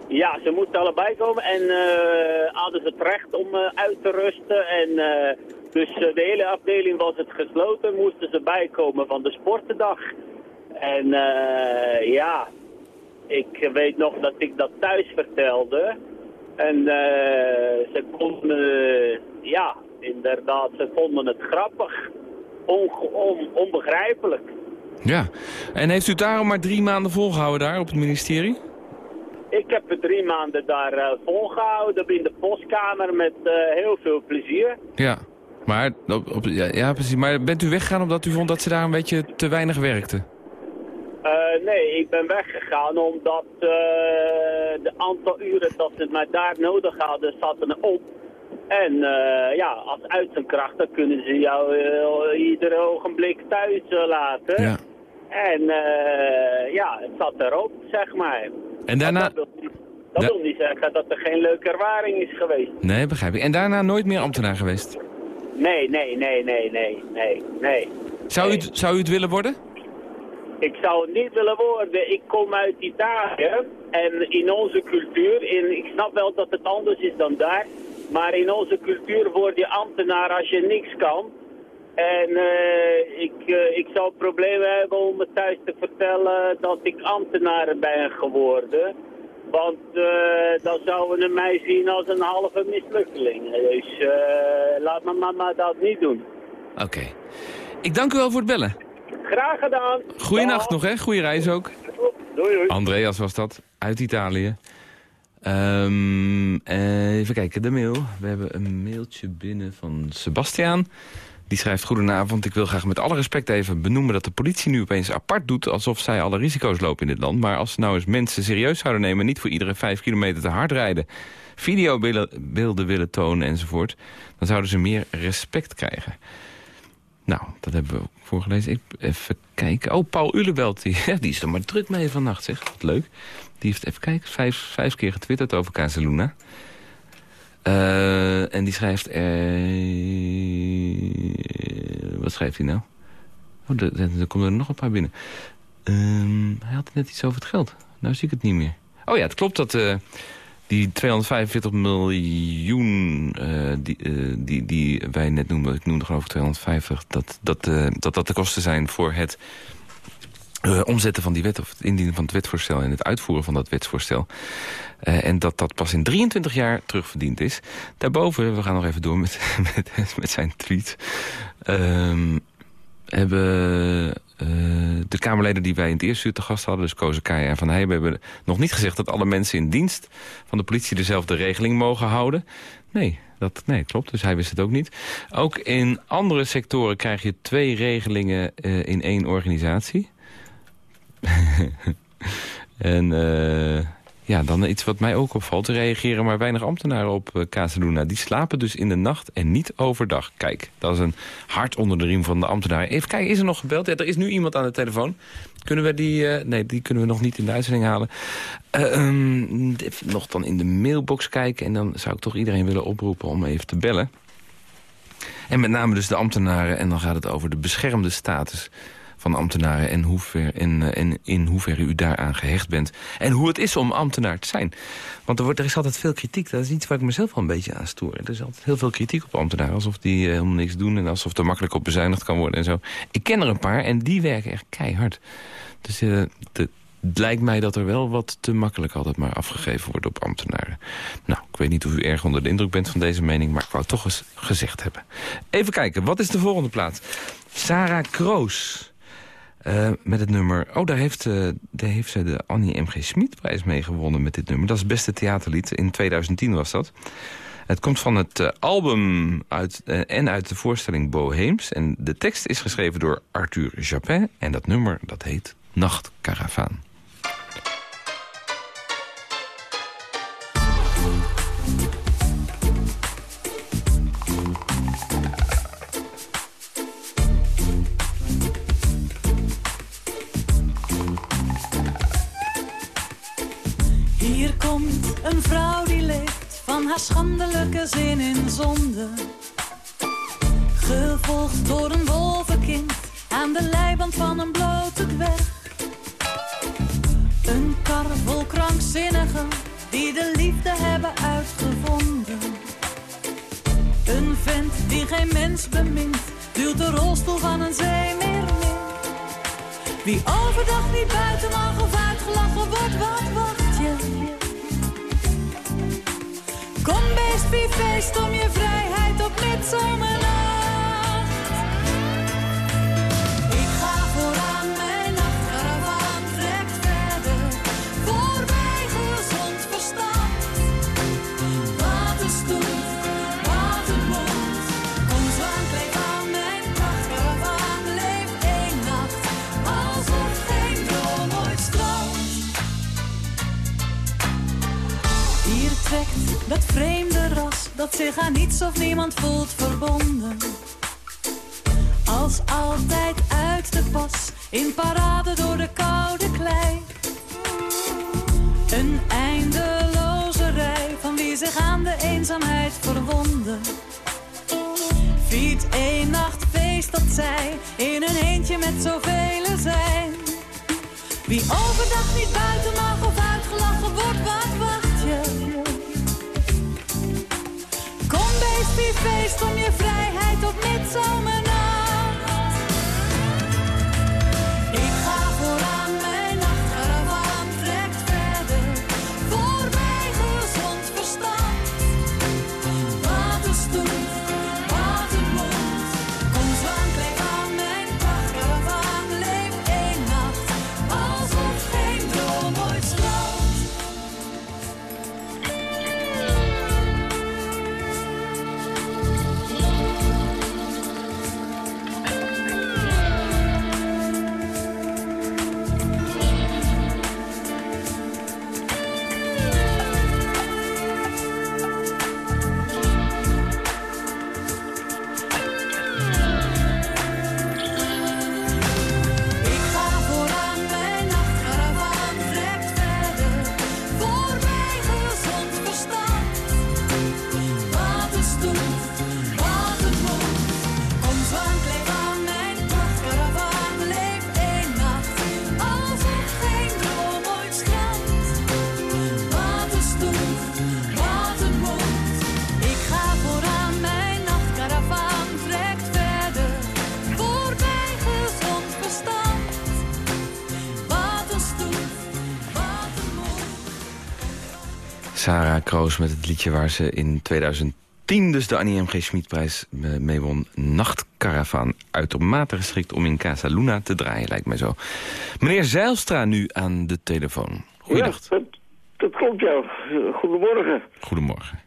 Ja, ze moesten allebei komen en hadden ze het recht om uit te rusten. En, dus de hele afdeling was het gesloten, moesten ze bijkomen van de sportendag. En ja, ik weet nog dat ik dat thuis vertelde. En ze konden, ja, inderdaad, ze vonden het grappig. On, on, onbegrijpelijk. Ja, en heeft u daarom maar drie maanden volgehouden daar op het ministerie? Ik heb het drie maanden daar volgehouden in de postkamer met heel veel plezier. Ja, maar, op, op, ja, ja, precies. maar bent u weggegaan omdat u vond dat ze daar een beetje te weinig werkten? Uh, nee, ik ben weggegaan omdat de aantal uren dat ze mij daar nodig hadden zaten op. En uh, ja, als uitzendkracht dan kunnen ze jou ieder ogenblik thuis laten. Ja. En ja, het zat erop, zeg maar. En daarna... Dat, wil, niet, dat da wil niet zeggen dat er geen leuke ervaring is geweest. Nee, begrijp ik. En daarna nooit meer ambtenaar geweest? Nee, nee, nee, nee, nee, nee, nee. Zou, nee. U, zou u het willen worden? Ik zou het niet willen worden. Ik kom uit Italië en in onze cultuur, in, ik snap wel dat het anders is dan daar... Maar in onze cultuur word je ambtenaar als je niks kan. En uh, ik, uh, ik zou problemen hebben om me thuis te vertellen dat ik ambtenaar ben geworden. Want uh, dan zouden ze mij zien als een halve mislukkeling. Dus laat mijn mama dat niet doen. Oké. Okay. Ik dank u wel voor het bellen. Graag gedaan. Goeienacht nog, hè? Goeie reis ook. Doei, doei. Andreas was dat, uit Italië. Um, even kijken, de mail. We hebben een mailtje binnen van Sebastiaan. Die schrijft, goedenavond, ik wil graag met alle respect even benoemen... dat de politie nu opeens apart doet alsof zij alle risico's lopen in dit land. Maar als ze nou eens mensen serieus zouden nemen... niet voor iedere vijf kilometer te hard rijden... videobeelden willen tonen enzovoort... dan zouden ze meer respect krijgen. Nou, dat hebben we ook voorgelezen. Ik, even kijken. Oh, Paul Ulebelt, die, <laughs> die is er maar druk mee vannacht, zeg. Wat leuk. Die heeft, even kijken, vijf, keer getwitterd over Casaluna. Uh, en die schrijft... Uh, wat schrijft hij nou? Oh, er, komen er nog een paar binnen. Um, hij had net iets over het geld. Nou zie ik het niet meer. Oh ja, het klopt dat... Uh, die 245 miljoen die, die, die wij net noemden, ik noemde geloof ik 250, dat dat, dat dat de kosten zijn voor het omzetten van die wet, of het indienen van het wetsvoorstel en het uitvoeren van dat wetsvoorstel. en dat dat pas in 23 jaar terugverdiend is. Daarboven, we gaan nog even door met, <laughs> met, met zijn tweet, um, hebben uh, de Kamerleden die wij in het eerste uur te gast hadden... dus Koze Kaya en Van Heijben hebben nog niet gezegd... dat alle mensen in dienst van de politie dezelfde regeling mogen houden. Nee, dat nee, klopt, dus hij wist het ook niet. Ook in andere sectoren krijg je twee regelingen in één organisatie. <laughs> en uh, Ja, dan iets wat mij ook opvalt. Er reageren maar weinig ambtenaren op uh. Die slapen dus in de nacht en niet overdag. Kijk, dat is een hart onder de riem van de ambtenaren. Even kijken, is er nog gebeld? Ja, er is nu iemand aan de telefoon. Kunnen we die... Uh, nee, die kunnen we nog niet in de uitzending halen. Even nog dan in de mailbox kijken. En dan zou ik toch iedereen willen oproepen om even te bellen. En met name dus de ambtenaren. En dan gaat het over de beschermde status van ambtenaren... en, hoever, en, en in hoeverre u daaraan gehecht bent. En hoe het is om ambtenaar te zijn. Want er, wordt, er is altijd veel kritiek. Dat is iets waar ik mezelf wel een beetje aan stoor. Er is altijd heel veel kritiek op ambtenaren. Alsof die helemaal niks doen en alsof er makkelijk op bezuinigd kan worden en zo. Ik ken er een paar en die werken echt keihard. Dus de, het lijkt mij dat er wel wat te makkelijk altijd maar afgegeven wordt op ambtenaren. Nou, ik weet niet of u erg onder de indruk bent van deze mening... maar ik wou het toch eens gezegd hebben. Even kijken, wat is de volgende plaats? Sarah Kroos. Uh, met het nummer... Oh, daar heeft, uh, daar heeft ze de Annie M.G. Schmid-prijs mee gewonnen met dit nummer. Dat is het beste theaterlied. In 2010 was dat. Het komt van het uh, album uit, en uit de voorstelling Boheems. En de tekst is geschreven door Arthur Japin. En dat nummer, dat heet Nachtkaravaan. Haar schandelijke zin in zonde. Gevolgd door een wolvenkind aan de leiband van een blote dwerg. Een kar vol krankzinnigen die de liefde hebben uitgevonden. Een vent die geen mens bemint, duwt de rolstoel van een zeemeer Wie overdag niet buiten mag of uitgelachen wordt, wat wacht Wie feest om je vrijheid op midzomernacht. Aan niets of niemand voelt verbonden. Als altijd uit de pas, in parade door de koude klei. Een eindeloze rij van wie zich aan de eenzaamheid verwonden. Viert één nacht feest dat zij in een eentje met zoveel zijn. Wie overdag niet buiten mag of uitgelachen op Kroos met het liedje waar ze in 2010 dus de Annie M.G. Schmidprijs eh, mee won. Nachtkaravaan. Uitermate geschikt om in Casa Luna te draaien, lijkt mij zo. Meneer Zeilstra nu aan de telefoon. Goeiedag. Ja, dat, dat klopt, ja. Goedemorgen. Goedemorgen.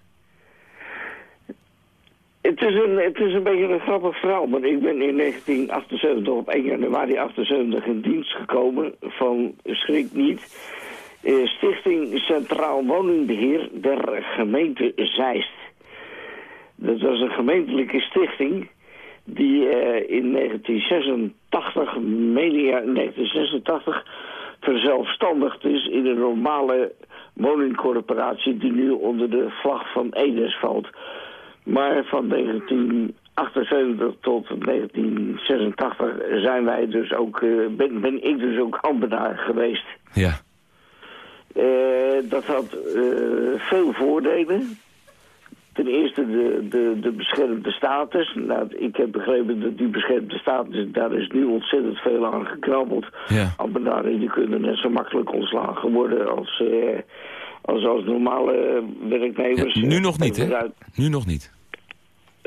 Het is, een, het is een beetje een grappig verhaal, maar ik ben in 1978, op 1 januari 78 in dienst gekomen van Schrik Niet. Eh, Stichting Centraal Woningbeheer der gemeente Zeist. Dat was een gemeentelijke stichting die eh, in 1986, media 1986, verzelfstandigd is in een normale woningcorporatie die nu onder de vlag van Edes valt. Maar van 1978 tot 1986 zijn wij dus ook, eh, ben, ben ik dus ook ambtenaar geweest. Ja. Eh, dat had eh, veel voordelen. Ten eerste de, de, de beschermde status. Nou, ik heb begrepen dat die beschermde status, daar is nu ontzettend veel aan gekrabbeld. Ja. Ambtenaren die kunnen net zo makkelijk ontslagen worden als, eh, als, als normale werknemers. Ja, nu nog niet, hè? Nu nog niet.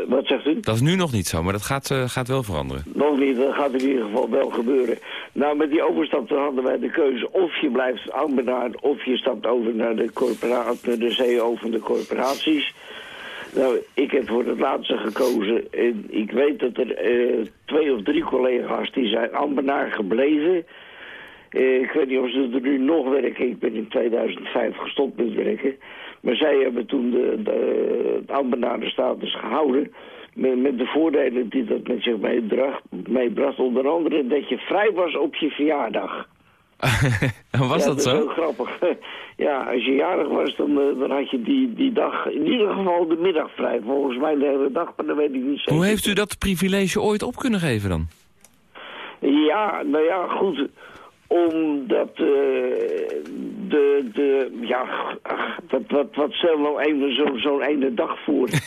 Wat zegt u? Dat is nu nog niet zo, maar dat gaat, eh, gaat wel veranderen. Nog niet, dat gaat in ieder geval wel gebeuren. Nou, met die overstap hadden wij de keuze of je blijft ambtenaar... of je stapt over naar de, corpora- naar de CEO van de corporaties. Nou, ik heb voor het laatste gekozen. En ik weet dat er eh, twee of drie collega's die zijn ambtenaar gebleven... Eh, ik weet niet of ze er nu nog werken. Ik ben in 2005 gestopt met werken. Maar zij hebben toen de, de, de ambtenarenstatus gehouden. Met, met de voordelen die dat met zich meebracht. meebracht. Onder andere dat je vrij was op je verjaardag. <laughs> Was ja, dat is zo? heel grappig. <laughs> ja, als je jarig was, dan, eh, dan had je die, die dag in ieder geval de middag vrij. Volgens mij de hele dag, maar dat weet ik niet zeker. Hoe heeft u dat privilege ooit op kunnen geven dan? Ja, nou ja, goed. Omdat eh, de, de, ja, ach, wat, wat, wat stel nou even zo'n zo'n ene dag voor? <laughs>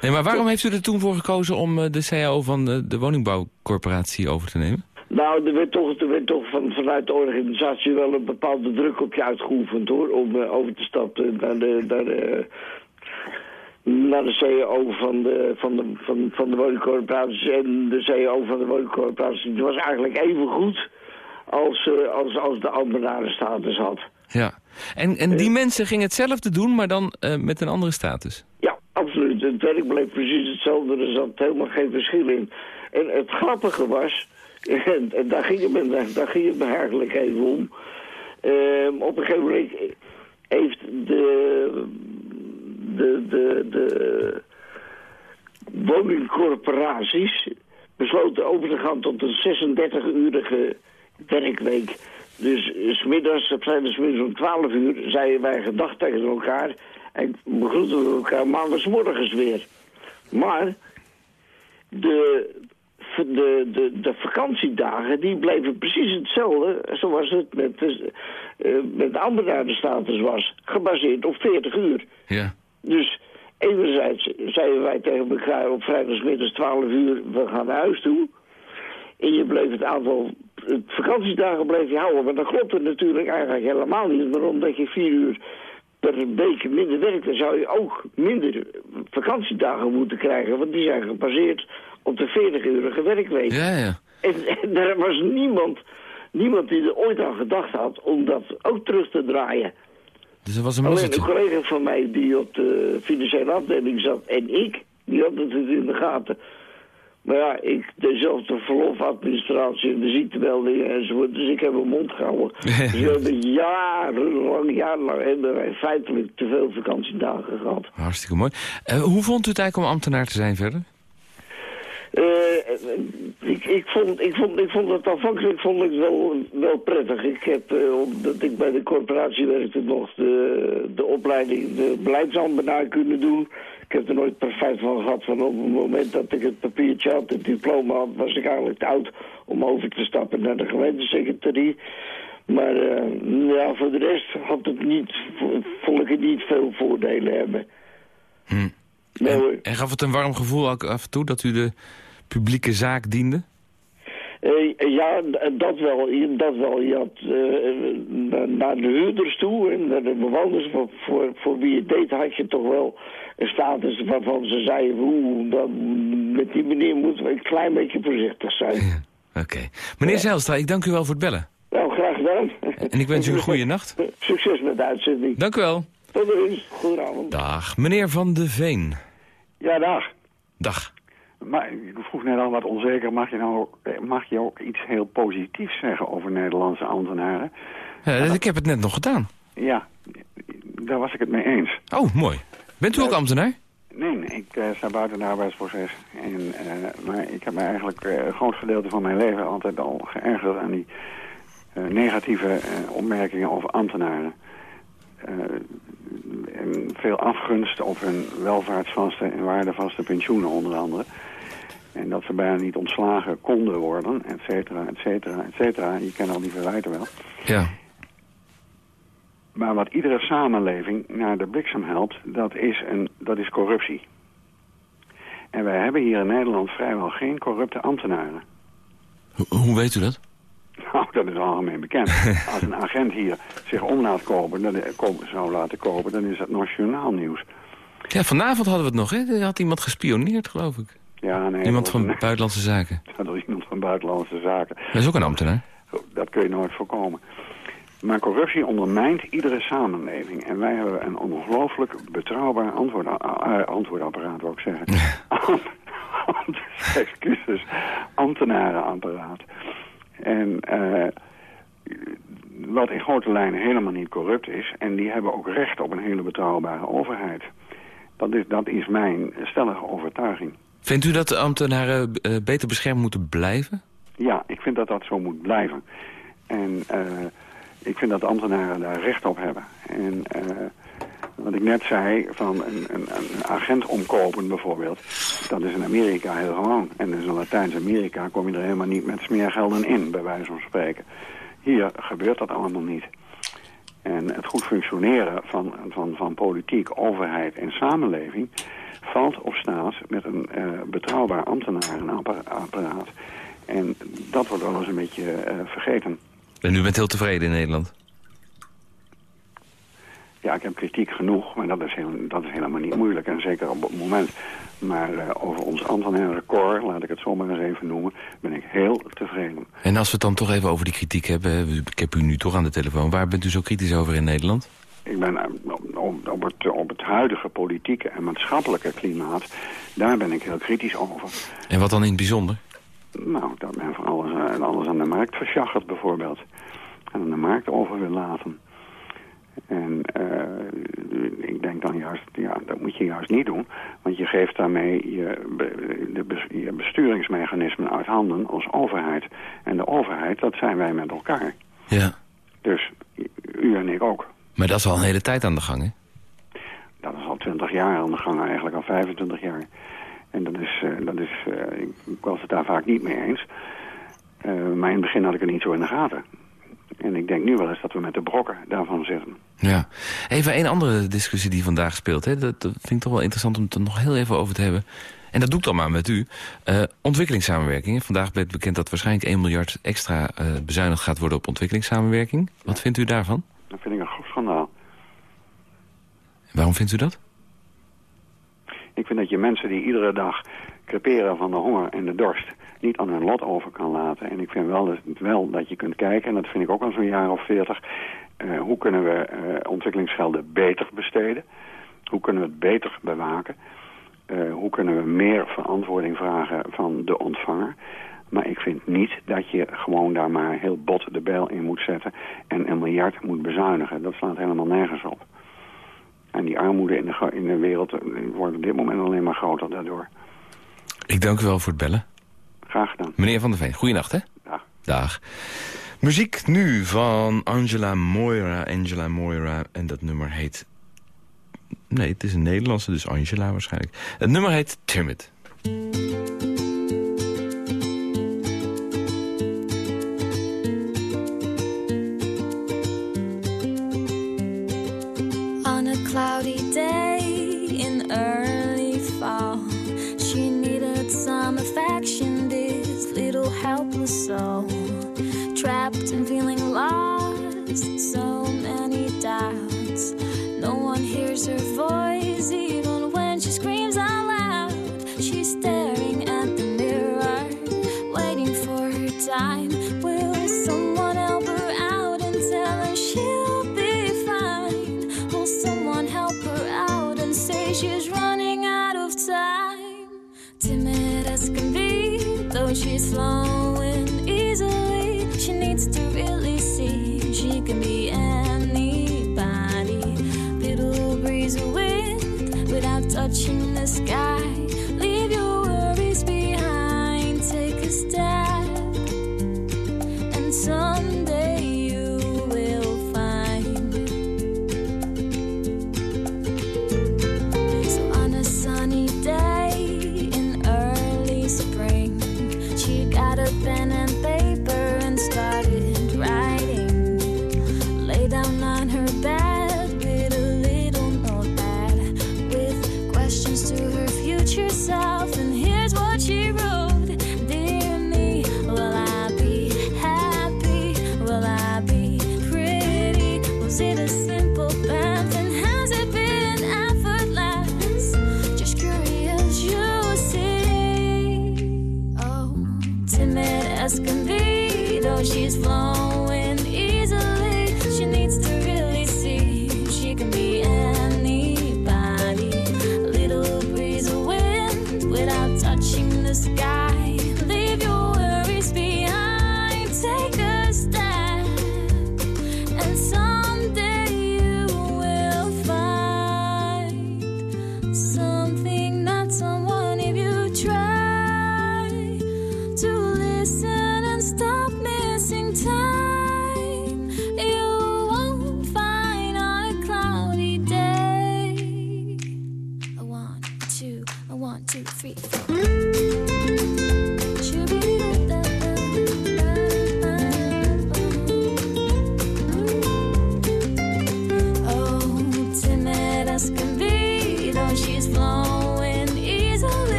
Nee, maar waarom heeft u er toen voor gekozen om eh, de CAO van de, de woningbouwcorporatie over te nemen? nou, er werd toch, er werd toch van, vanuit de organisatie wel een bepaalde druk op je uitgeoefend hoor. Om eh, over te stappen naar de, naar de, naar de CEO van de, van de, van, van de woningcorporatie en de CEO van de woningcorporatie. Die was eigenlijk even goed als, eh, als, als de ambtenarenstatus had. Ja. En, en die mensen gingen hetzelfde doen, maar dan eh, met een andere status? Ja, absoluut. Het werk bleef precies hetzelfde. Er zat helemaal geen verschil in. En het grappige was, <laughs> en, en daar, ging het me, daar, daar ging het me eigenlijk even om. Ehm, op een gegeven moment heeft de, de, de, de woningcorporaties besloten over te gaan tot een 36-urige werkweek. Dus eh, smiddags, op zijn smiddags om 12 uur, zeiden wij gedag tegen elkaar en begroeten we elkaar maandagsmorgens weer. Maar de, de, de, de vakantiedagen die bleven precies hetzelfde zoals het met de, eh, met de ambtenarenstatus was. Gebaseerd op 40 uur. Ja. Dus enerzijds zeiden wij tegen elkaar op vrijdagmiddags 12 uur, we gaan naar huis toe. En je bleef het aantal vakantiedagen bleef je houden. Maar dat klopt het natuurlijk eigenlijk helemaal niet. Maar omdat je vier uur per week minder werkt, dan zou je ook minder vakantiedagen moeten krijgen. Want die zijn gebaseerd op de 40-urige werkweek. Ja, ja. En, en er was niemand, niemand die er ooit aan gedacht had om dat ook terug te draaien. Dus dat was een Alleen een collega van mij die op de financiële afdeling zat en ik, die hadden het in de gaten. Maar ja, ik deed zelf de verlofadministratie en de ziektemeldingen enzovoort. Dus ik heb mijn mond gehouden. <laughs> dus we hebben jarenlang, jarenlang hebben wij feitelijk te veel vakantiedagen gehad. Hartstikke mooi. Eh, hoe vond u het eigenlijk om ambtenaar te zijn verder? Eh, ik, ik, vond, ik, vond, ik vond het aanvankelijk vond ik wel, wel prettig. Ik heb, eh, omdat ik bij de corporatie werkte, nog de, de opleiding de beleidsambtenaar kunnen doen. Ik heb er nooit perfect van gehad. Van op het moment dat ik het papiertje had, het diploma had, was ik eigenlijk te oud om over te stappen naar de gemeentesecretarie. Maar eh, ja, voor de rest had het niet, vond ik het niet veel voordelen hebben. Hm. Hoor. En, en gaf het een warm gevoel ook af en toe dat u de publieke zaak diende? Eh, ja, dat wel. Dat wel. Je had eh, na- naar de huurders toe en naar de bewoners voor, voor, voor wie je deed, had je toch wel een status waarvan ze zeiden, oeh, dan, met die meneer moeten we een klein beetje voorzichtig zijn. Oké. Meneer Zijlstra, ik dank u wel voor het bellen. Nou, graag gedaan. En ik wens u een goede nacht. Succes met de uitzending. Dank u wel. Tot ziens. Goedenavond. Dag. Meneer Van de Veen. Ja, dag. Dag. Maar ik vroeg net al wat onzeker. Mag je nou ook, mag je ook iets heel positiefs zeggen over Nederlandse ambtenaren? Eh, ik heb het net nog gedaan. Ja, daar was ik het mee eens. Oh, mooi. Bent u ook ambtenaar? Nee, nee ik uh, sta buiten het arbeidsproces. En, eh, maar ik heb me eigenlijk eh, een groot gedeelte van mijn leven altijd al geërgerd aan die eh, negatieve eh, opmerkingen over ambtenaren. Eh, en veel afgunst op hun welvaartsvaste en waardevaste pensioenen onder andere. En dat ze bijna niet ontslagen konden worden, et cetera, et cetera, et cetera. Je kent al die verwijten wel. Ja. Maar wat iedere samenleving naar de bliksem helpt, dat is, een, dat is corruptie. En wij hebben hier in Nederland vrijwel geen corrupte ambtenaren. Ho- hoe weet u dat? Nou, dat is algemeen bekend. <laughs> Als een agent hier zich om laat kopen, dan, eh, ko- zou laten kopen, dan is dat nationaal nieuws. Ja, vanavond hadden we het nog, hè? Er had iemand gespioneerd, geloof ik. Ja, nee, Iemand van een- Buitenlandse Zaken. <laughs> dat was iemand van Buitenlandse Zaken. Dat is ook een ambtenaar. Dat kun je nooit voorkomen. Maar corruptie ondermijnt iedere samenleving. En wij hebben een ongelooflijk betrouwbaar antwoord, eh, antwoordapparaat, wou ik zeggen. <laughs> Excuses. Ambtenarenapparaat. En eh, wat in grote lijnen helemaal niet corrupt is. En die hebben ook recht op een hele betrouwbare overheid. Dat is, dat is mijn stellige overtuiging. Vindt u dat de ambtenaren eh, beter beschermd moeten blijven? Ja, ik vind dat dat zo moet blijven. En eh, ik vind dat de ambtenaren daar recht op hebben. En eh, wat ik net zei, van een, een, een agent omkopen bijvoorbeeld... dat is in Amerika heel gewoon. En dus in Latijns-Amerika kom je er helemaal niet met smeergelden in, bij wijze van spreken. Hier gebeurt dat allemaal niet. En het goed functioneren van, van, van politiek, overheid en samenleving... valt of staat met een eh, betrouwbaar ambtenarenapparaat. En dat wordt wel eens een beetje eh, vergeten. En u bent heel tevreden in Nederland? Ja, ik heb kritiek genoeg, maar dat is, heel, dat is helemaal niet moeilijk. En zeker op het moment. Maar eh, over ons ambtenarenkoor, laat ik het zo maar eens even noemen, ben ik heel tevreden. En als we het dan toch even over die kritiek hebben... ik heb u nu toch aan de telefoon. Waar bent u zo kritisch over in Nederland? Ik ben op, op, op het huidige politieke en maatschappelijke klimaat, daar ben ik heel kritisch over. En wat dan in het bijzonder? Nou, dat men van alles, eh, alles aan de markt verschaggert bijvoorbeeld. En aan de markt over wil laten. En eh, ik denk dan juist, ja, dat moet je juist niet doen. Want je geeft daarmee je, de je besturingsmechanismen uit handen als overheid. En de overheid, dat zijn wij met elkaar. Ja. Dus u en ik ook. Maar dat is al een hele tijd aan de gang, hè? Dat is al 20 jaar aan de gang, eigenlijk al 25 jaar. En dat is, eh, dat is eh, ik, was het daar vaak niet mee eens. Eh, maar in het begin had ik het niet zo in de gaten. En ik denk nu wel eens dat we met de brokken daarvan zitten. Ja. Even een andere discussie die vandaag speelt. Hè? Dat, dat vind ik toch wel interessant om het er nog heel even over te hebben. En dat doe ik dan maar met u. Eh, ontwikkelingssamenwerking. Vandaag werd bekend dat waarschijnlijk 1 miljard extra bezuinigd gaat worden op ontwikkelingssamenwerking. Wat vindt u daarvan? Dat vind ik een. Waarom vindt u dat? Ik vind dat je mensen die iedere dag creperen van de honger en de dorst... niet aan hun lot over kan laten. En ik vind wel, dat- wel dat je kunt kijken, en dat vind ik ook al zo'n jaar of veertig... eh, hoe kunnen we eh, ontwikkelingsgelden beter besteden? Hoe kunnen we het beter bewaken? Eh, hoe kunnen we meer verantwoording vragen van de ontvanger? Maar ik vind niet dat je gewoon daar maar heel bot de bijl in moet zetten... en een miljard moet bezuinigen. Dat slaat helemaal nergens op. En die armoede in de, in de wereld eh, wordt op dit moment alleen maar groter daardoor. Ik dank u wel voor het bellen. Graag gedaan. Meneer Van der Veen, goeienacht, hè? Dag. Dag. Muziek nu van Angela Moira. Angela Moira. En dat nummer heet... Nee, het is een Nederlandse, dus Angela waarschijnlijk. Het nummer heet Timid.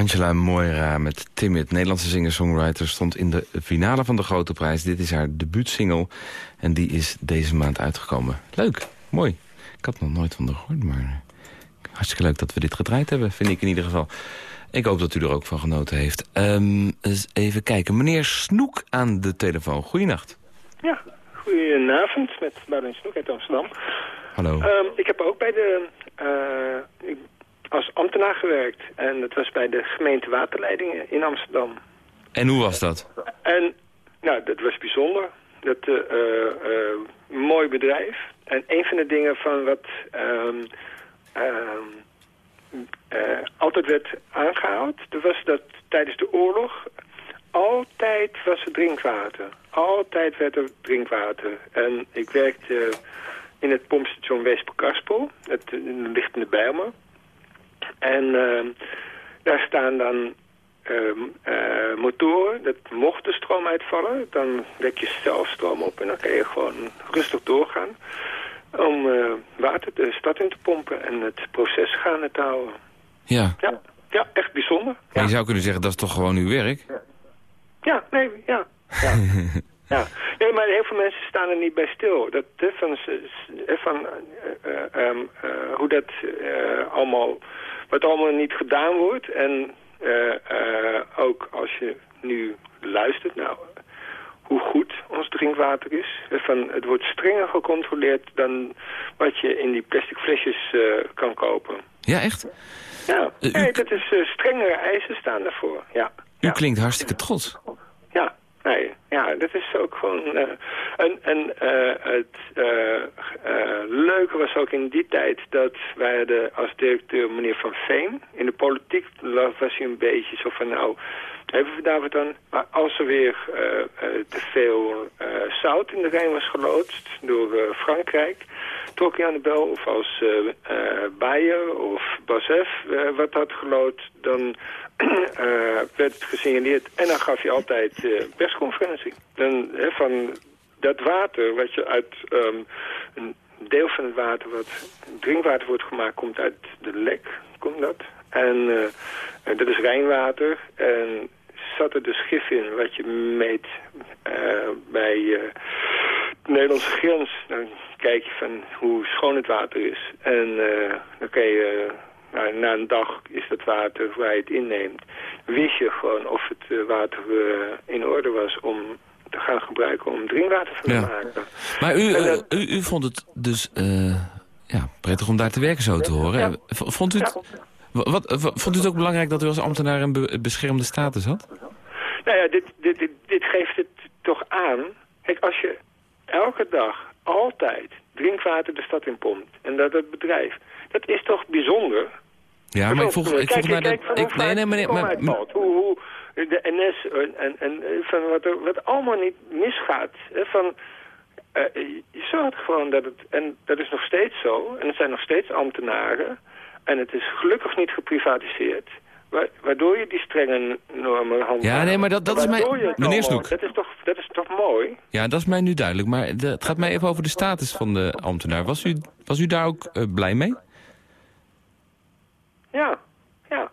Angela Moira met Timid, Nederlandse singer-songwriter... stond in de finale van de Grote Prijs. Dit is haar debuutsingle en die is deze maand uitgekomen. Leuk, mooi. Ik had nog nooit van haar gehoord, maar hartstikke leuk dat we dit gedraaid hebben, vind ik in ieder geval. Ik hoop dat u er ook van genoten heeft. Ehm, eens even kijken, meneer Snoek aan de telefoon. Goeienacht. Ja, goedenavond met Maureen Snoek uit Amsterdam. Hallo. Ehm, ik heb ook bij de, eh, ik- als ambtenaar gewerkt en dat was bij de gemeente Waterleidingen in Amsterdam. En hoe was dat? En nou, dat was bijzonder. Dat een mooi bedrijf. En een van de dingen van wat ehm, ehm, eh, altijd werd aangehaald, dat was dat tijdens de oorlog altijd was er drinkwater. Altijd werd er drinkwater. En ik werkte in het pompstation Weesperkarspel. Dat eh, ligt in de Bijlmer. En ehm, daar staan dan ehm, eh, motoren. Dat mocht de stroom uitvallen. Dan wek je zelf stroom op en dan kan je gewoon rustig doorgaan. Om eh, water de stad in te pompen en het proces gaande te houden. Ja, Ja, ja echt bijzonder. maar je zou kunnen zeggen, dat is toch gewoon uw werk? Ja, nee, ja. Ja. <laughs> ja. Nee, maar heel veel mensen staan er niet bij stil. Dat, van, van eh, eh, ehm, eh, hoe dat allemaal, wat allemaal niet gedaan wordt. En eh, eh, ook als je nu luistert, nou, hoe goed ons drinkwater is. Van, het wordt strenger gecontroleerd dan wat je in die plastic flesjes eh, kan kopen. Ja, echt? Ja, u- nee, dat is strengere eisen staan daarvoor. Ja. U ja. klinkt hartstikke trots. Nee, ja, dat is ook gewoon... eh, en en eh, het eh, leuke was ook in die tijd dat wij hadden als directeur meneer Van Veen. In de politiek was hij een beetje zo van, nou, hebben we daar aan? Maar als er weer eh, eh, te veel eh, zout in de Rijn was geloodst door Frankrijk trok hij aan de bel. Of als Bayer of Basef wat had gelood, dan <clears throat> werd het gesignaleerd. En dan gaf je altijd persconferentie. Dan, van dat water wat je uit... ehm, een deel van het water wat drinkwater wordt gemaakt, komt uit de lek. Komt dat. En dat is Rijnwater. En zat er dus gif in wat je meet eh, bij eh, de Nederlandse grens. Dan kijk je van hoe schoon het water is. En eh, dan kan je, nou, na een dag is dat water waar je het inneemt. Wist je gewoon of het eh, water eh, in orde was om te gaan gebruiken om drinkwater van te Ja. maken. Maar u, eh, dat- u, u vond het dus eh, ja, prettig om daar te werken zo te horen. Ja. Vond u het, wa- wat, wa- vond u het ook belangrijk dat u als ambtenaar een be- beschermde status had? Nou ja, dit, dit, dit, dit geeft het toch aan. Kijk, als je elke dag, altijd, drinkwater de stad in pompt... en dat het bedrijf, dat is toch bijzonder? Ja, maar ik vroeg, ik vroeg naar de... Ik, hoe nee, nee, meneer, maar, uitvalt. Hoe, hoe de NS en, en, en van wat, er, wat allemaal niet misgaat. Hè, van, eh, je zorgt gewoon dat het... En dat is nog steeds zo. En het zijn nog steeds ambtenaren. En het is gelukkig niet geprivatiseerd. wa- Waardoor je die strenge normen handhaaft. Ja, nee, maar dat- dat is mijn- Meneer Snoek. Dat is, toch, dat is toch mooi? ja, dat is mij nu duidelijk. Maar de- het gaat mij even over de status van de ambtenaar. Was u, was u daar ook eh, blij mee? Ja, ja,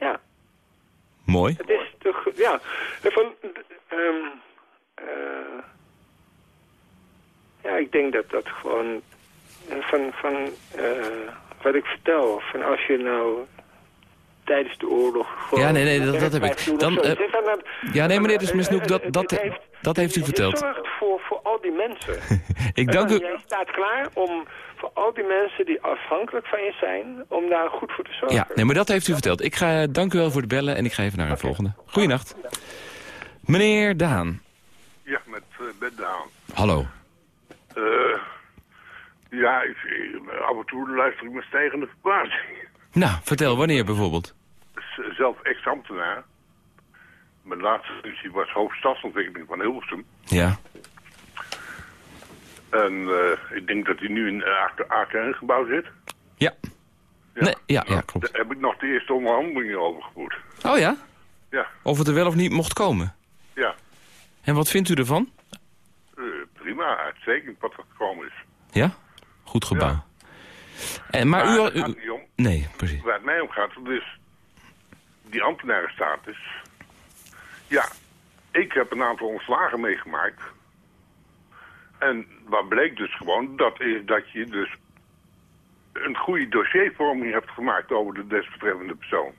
ja. Mooi. Het is toch, ja, van, ehm, eh, ja, ik denk dat dat gewoon, eh, van, van wat ik vertel, van als je nou tijdens de oorlog. Ja, nee, nee, dat- dat heb ik. Dan, zo. eh, Ja, nee, meneer de eh, Smisnoek, eh, dat, dat, heeft- dat heeft u Je verteld. zorgt voor, voor al die mensen. <laughs> Ik dank dan, u... Jij staat klaar om voor al die mensen die afhankelijk van je zijn, om daar goed voor te zorgen. Ja, nee, maar dat heeft u verteld. Ik ga, dank u wel voor het bellen en ik ga even naar een volgende. Goeienacht. Meneer Daan. Ja, met, uh, met Daan. Hallo. Eh, ja, ik, ik- af en toe luister ik met stijgende verbazing. Nou, vertel, wanneer bijvoorbeeld? Z- Zelf ex-ambtenaar. Mijn laatste functie was hoofdstadsontwikkeling van Hilversum. Ja. En eh, ik denk dat hij nu in het AKN-gebouw zit. Ja. Nee, ja, ja, klopt. Daar heb ik nog de eerste onderhandelingen over gevoerd. Oh ja? Ja, Of het er wel of niet mocht komen? ja. En wat vindt u ervan? Eh, prima, uitstekend wat er gekomen is. Ja? Goed gebouw. En, maar, Maar u, om. Nee, precies. Waar het mij om gaat, dus die ambtenarenstatus. Ja, ik heb een aantal ontslagen meegemaakt. En wat bleek dus gewoon, dat is dat je dus een goede dossiervorming hebt gemaakt over de desbetreffende persoon.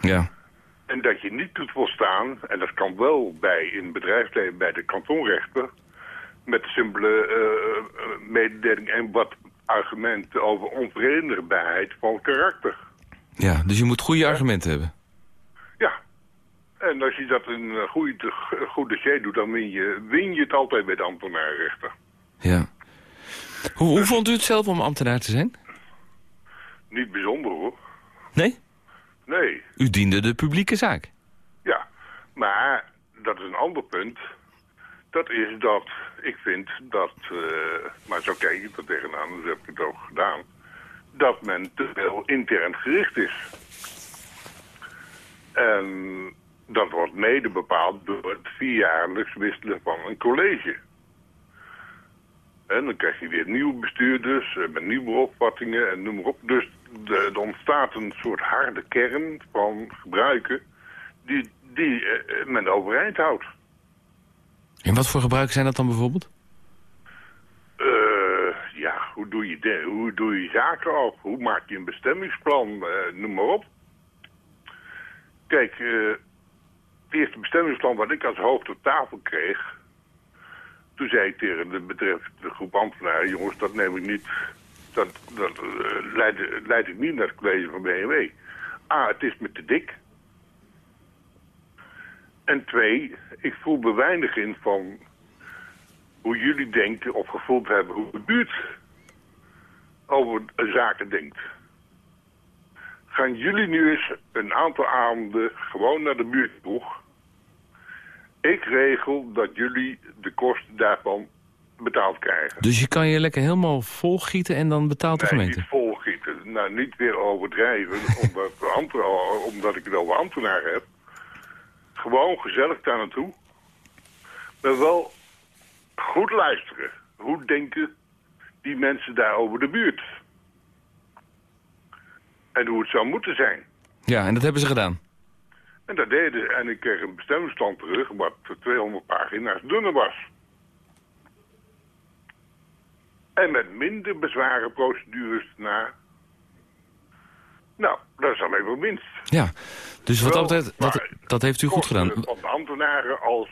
Ja. En dat je niet kunt volstaan, en dat kan wel bij in bedrijfsleven bij de kantonrechter, met de simpele eh, eh, mededeling en wat argumenten over onverenigbaarheid van karakter. Ja, dus je moet goede argumenten hebben. Ja. En als je dat een eh, goed, goed dossier doet, dan win je, win je het altijd bij de ambtenarenrechter. Ja. Hoe, hoe vond u het zelf om ambtenaar te zijn? Niet bijzonder hoor. Nee? Nee. U diende de publieke zaak. Ja. Maar dat is een ander punt. Dat is dat ik vind dat, eh, maar zo kijk ik er tegenaan, dus heb ik het ook gedaan, dat men te veel intern gericht is. En dat wordt mede bepaald door het vierjaarlijks wisselen van een college. En dan krijg je weer nieuwe bestuurders eh, met nieuwe opvattingen en noem maar op. Dus er ontstaat een soort harde kern van gebruiken die, die eh, men overeind houdt. En wat voor gebruiken zijn dat dan bijvoorbeeld? Eh, ja, hoe doe, je hoe doe je zaken op? Hoe maak je een bestemmingsplan? Eh, noem maar op. Kijk, eh, het eerste bestemmingsplan wat ik als hoofd op tafel kreeg... toen zei ik tegen de groep ambtenaren... jongens, dat neem ik niet... dat, dat eh, leid, ik niet naar het college van BMW. A, het is me te dik. En twee, ik voel me weinig in van hoe jullie denken of gevoeld hebben hoe de buurt over zaken denkt. Gaan jullie nu eens een aantal avonden gewoon naar de buurt toe? Ik regel dat jullie de kosten daarvan betaald krijgen. Dus je kan je lekker helemaal volgieten en dan betaalt de Nee, gemeente? niet volgieten. Nou, niet weer overdrijven, <laughs> omdat, ambten- omdat ik het over ambtenaren heb. Gewoon gezellig daar naartoe. Maar wel goed luisteren. Hoe denken die mensen daar over de buurt? En hoe het zou moeten zijn. Ja, en dat hebben ze gedaan. En dat deden En ik kreeg een bestemmingsplan terug, wat 200 pagina's dunner was. En met minder bezwaren procedures na. Nou, dat is alleen maar winst. Ja, dus wat dat betreft, dat, heeft u goed gedaan. van de ambtenaren als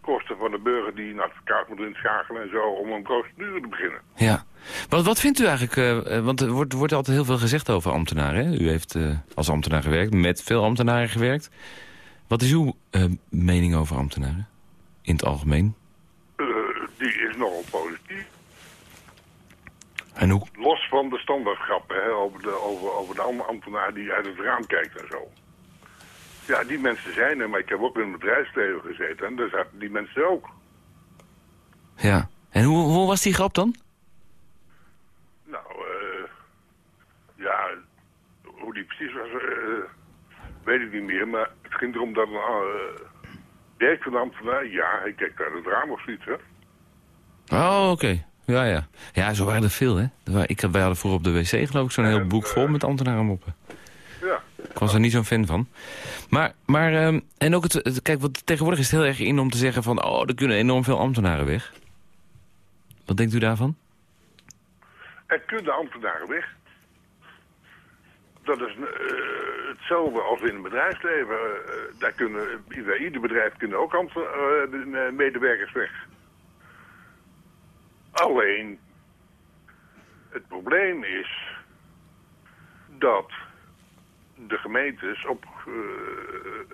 kosten van de burger die een advocaat moet inschakelen en zo om een procedure te beginnen. Ja. Wat, wat vindt u eigenlijk, eh, eh, want er wordt, wordt altijd heel veel gezegd over ambtenaren. Hè? U heeft eh, als ambtenaar gewerkt, met veel ambtenaren gewerkt. Wat is uw mening over ambtenaren? In het algemeen. Eh, die is nogal positief. En hoe? Los van de standaardgrappen hè, over, de, over, over de andere ambtenaar die uit het raam kijkt en zo. Ja, die mensen zijn er, maar ik heb ook in het bedrijfsleven gezeten en daar zaten die mensen ook. Ja. En hoe, hoe was die grap dan? Nou, eh ja, hoe die precies was, eh, weet ik niet meer. Maar het ging erom dat een uh, werk van de ambtenaar, ja, hij kijkt uit het raam of zoiets, hè. Oh, oké. Ja, ja. Ja, zo waren er veel, hè. Ik, wij hadden voor op de wc geloof ik zo'n heel boek vol met ambtenarenmoppen. Ja. Ik was er niet zo'n fan van. Maar, maar ehm, en ook het, het- kijk, wat tegenwoordig is het heel erg in om te zeggen van... oh, er kunnen enorm veel ambtenaren weg. Wat denkt u daarvan? Er kunnen ambtenaren weg. Dat is eh, hetzelfde als in het bedrijfsleven. Eh, daar kunnen, bij ieder bedrijf kunnen ook ambten- eh, medewerkers weg. Alleen, het probleem is dat de gemeentes op, eh,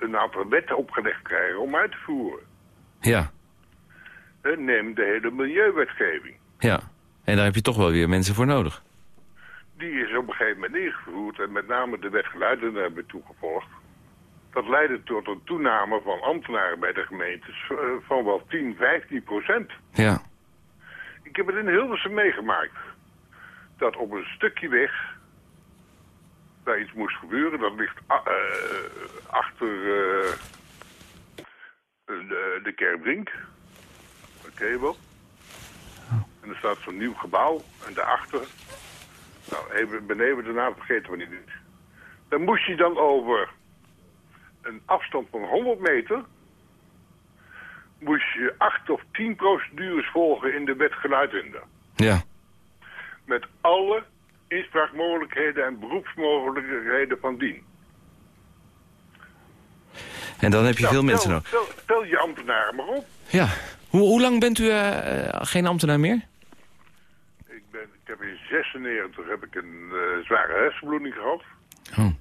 een aantal wetten opgelegd krijgen om uit te voeren. Ja, Eh, neem de hele milieuwetgeving. ja. En daar heb je toch wel weer mensen voor nodig. Die is op een gegeven moment ingevoerd en met name de wet geluiden hebben toegevolgd. Dat leidde tot een toename van ambtenaren bij de gemeentes eh, van wel 10, 15 procent. Ja. Ik heb het in Hilversum meegemaakt. Dat op een stukje weg daar iets moest gebeuren. Dat ligt eh, achter eh, de, de. Dat je wel. En er staat zo'n nieuw gebouw. En daarachter, nou even beneden de naam vergeten we niet. Dan moest je dan over een afstand van 100 meter... moest je acht of tien procedures volgen in de wet geluidhinder. Ja. Met alle inspraakmogelijkheden en beroepsmogelijkheden van dien. En dan heb je Nou, veel mensen nodig. Stel, stel je ambtenaren maar op. Ja. Hoe, hoe lang bent u eh, geen ambtenaar meer? Ik, ben, ik heb in 96 heb ik een eh, zware hersenbloeding gehad. Oh.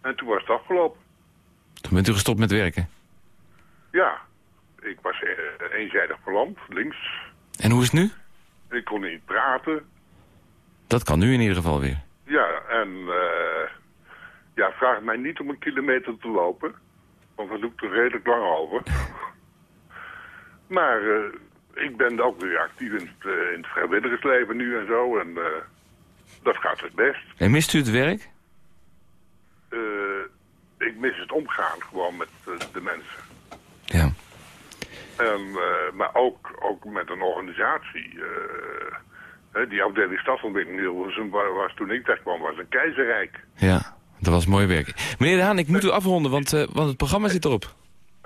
En toen was het afgelopen. Toen bent u gestopt met werken. Ja, ik was eh, eenzijdig verlamd, links. En hoe is het nu? Ik kon niet praten. Dat kan nu in ieder geval weer. Ja, en eh, ja, vraag mij niet om een kilometer te lopen. Want daar doe ik er redelijk lang over. <laughs> maar eh, ik ben ook weer actief in het, in het vrijwilligersleven nu en zo. En dat gaat het best. En mist u het werk? Ik mis het omgaan gewoon met de mensen. En, eh, maar ook, ook met een organisatie. hè, die afdeling stadsontwikkeling in Hilversum wa- was toen ik daar kwam, was een keizerrijk. Ja, dat was mooi werk. Meneer De Haan, ik moet u afronden, want, eh, want het programma zit erop.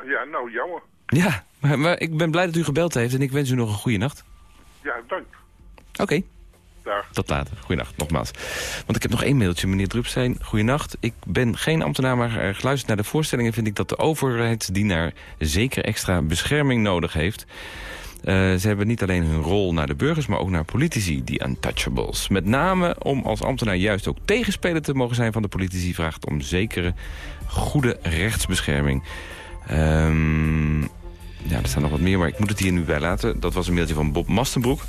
Ja, nou jammer. Ja, maar, maar ik ben blij dat u gebeld heeft en ik wens u nog een goede nacht. Ja, dank. Oké. Dag. Tot later. Goeienacht, nogmaals. Want ik heb nog één mailtje, meneer Drupsteen. Goeienacht. Ik ben geen ambtenaar, maar eh, geluisterd naar de voorstellingen... vind ik dat de overheidsdienaar zeker extra bescherming nodig heeft. Eh, ze hebben niet alleen hun rol naar de burgers, maar ook naar politici, die untouchables. Met name om als ambtenaar juist ook tegenspeler te mogen zijn van de politici... vraagt om zekere goede rechtsbescherming. Ehm, ja, er staan nog wat meer, maar ik moet het hier nu bij laten. Dat was een mailtje van Bob Mastenbroek.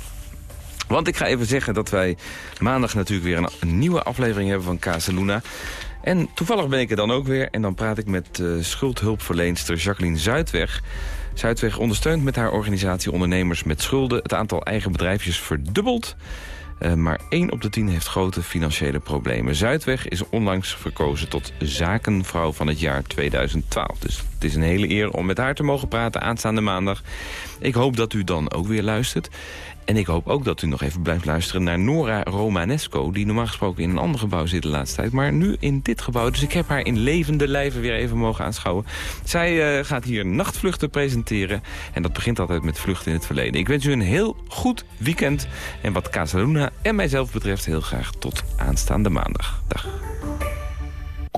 Want ik ga even zeggen dat wij maandag natuurlijk weer een, nieuwe aflevering hebben van Casaluna. En toevallig ben ik er dan ook weer. En dan praat ik met uh, schuldhulpverleenster Jacqueline Zuidweg. Zuidweg ondersteunt met haar organisatie ondernemers met schulden. Het aantal eigen bedrijfjes verdubbeld. Uh, maar 1 op de 10 heeft grote financiële problemen. Zuidweg is onlangs verkozen tot zakenvrouw van het jaar 2012. Dus het is een hele eer om met haar te mogen praten aanstaande maandag. Ik hoop dat u dan ook weer luistert. En ik hoop ook dat u nog even blijft luisteren naar Nora Romanesco... die normaal gesproken in een ander gebouw zit de laatste tijd... maar nu in dit gebouw. Dus ik heb haar in levende lijven weer even mogen aanschouwen. Zij uh, gaat hier nachtvluchten presenteren. En dat begint altijd met vluchten in het verleden. Ik wens u een heel goed weekend. En wat Casaluna en mijzelf betreft heel graag tot aanstaande maandag. Dag.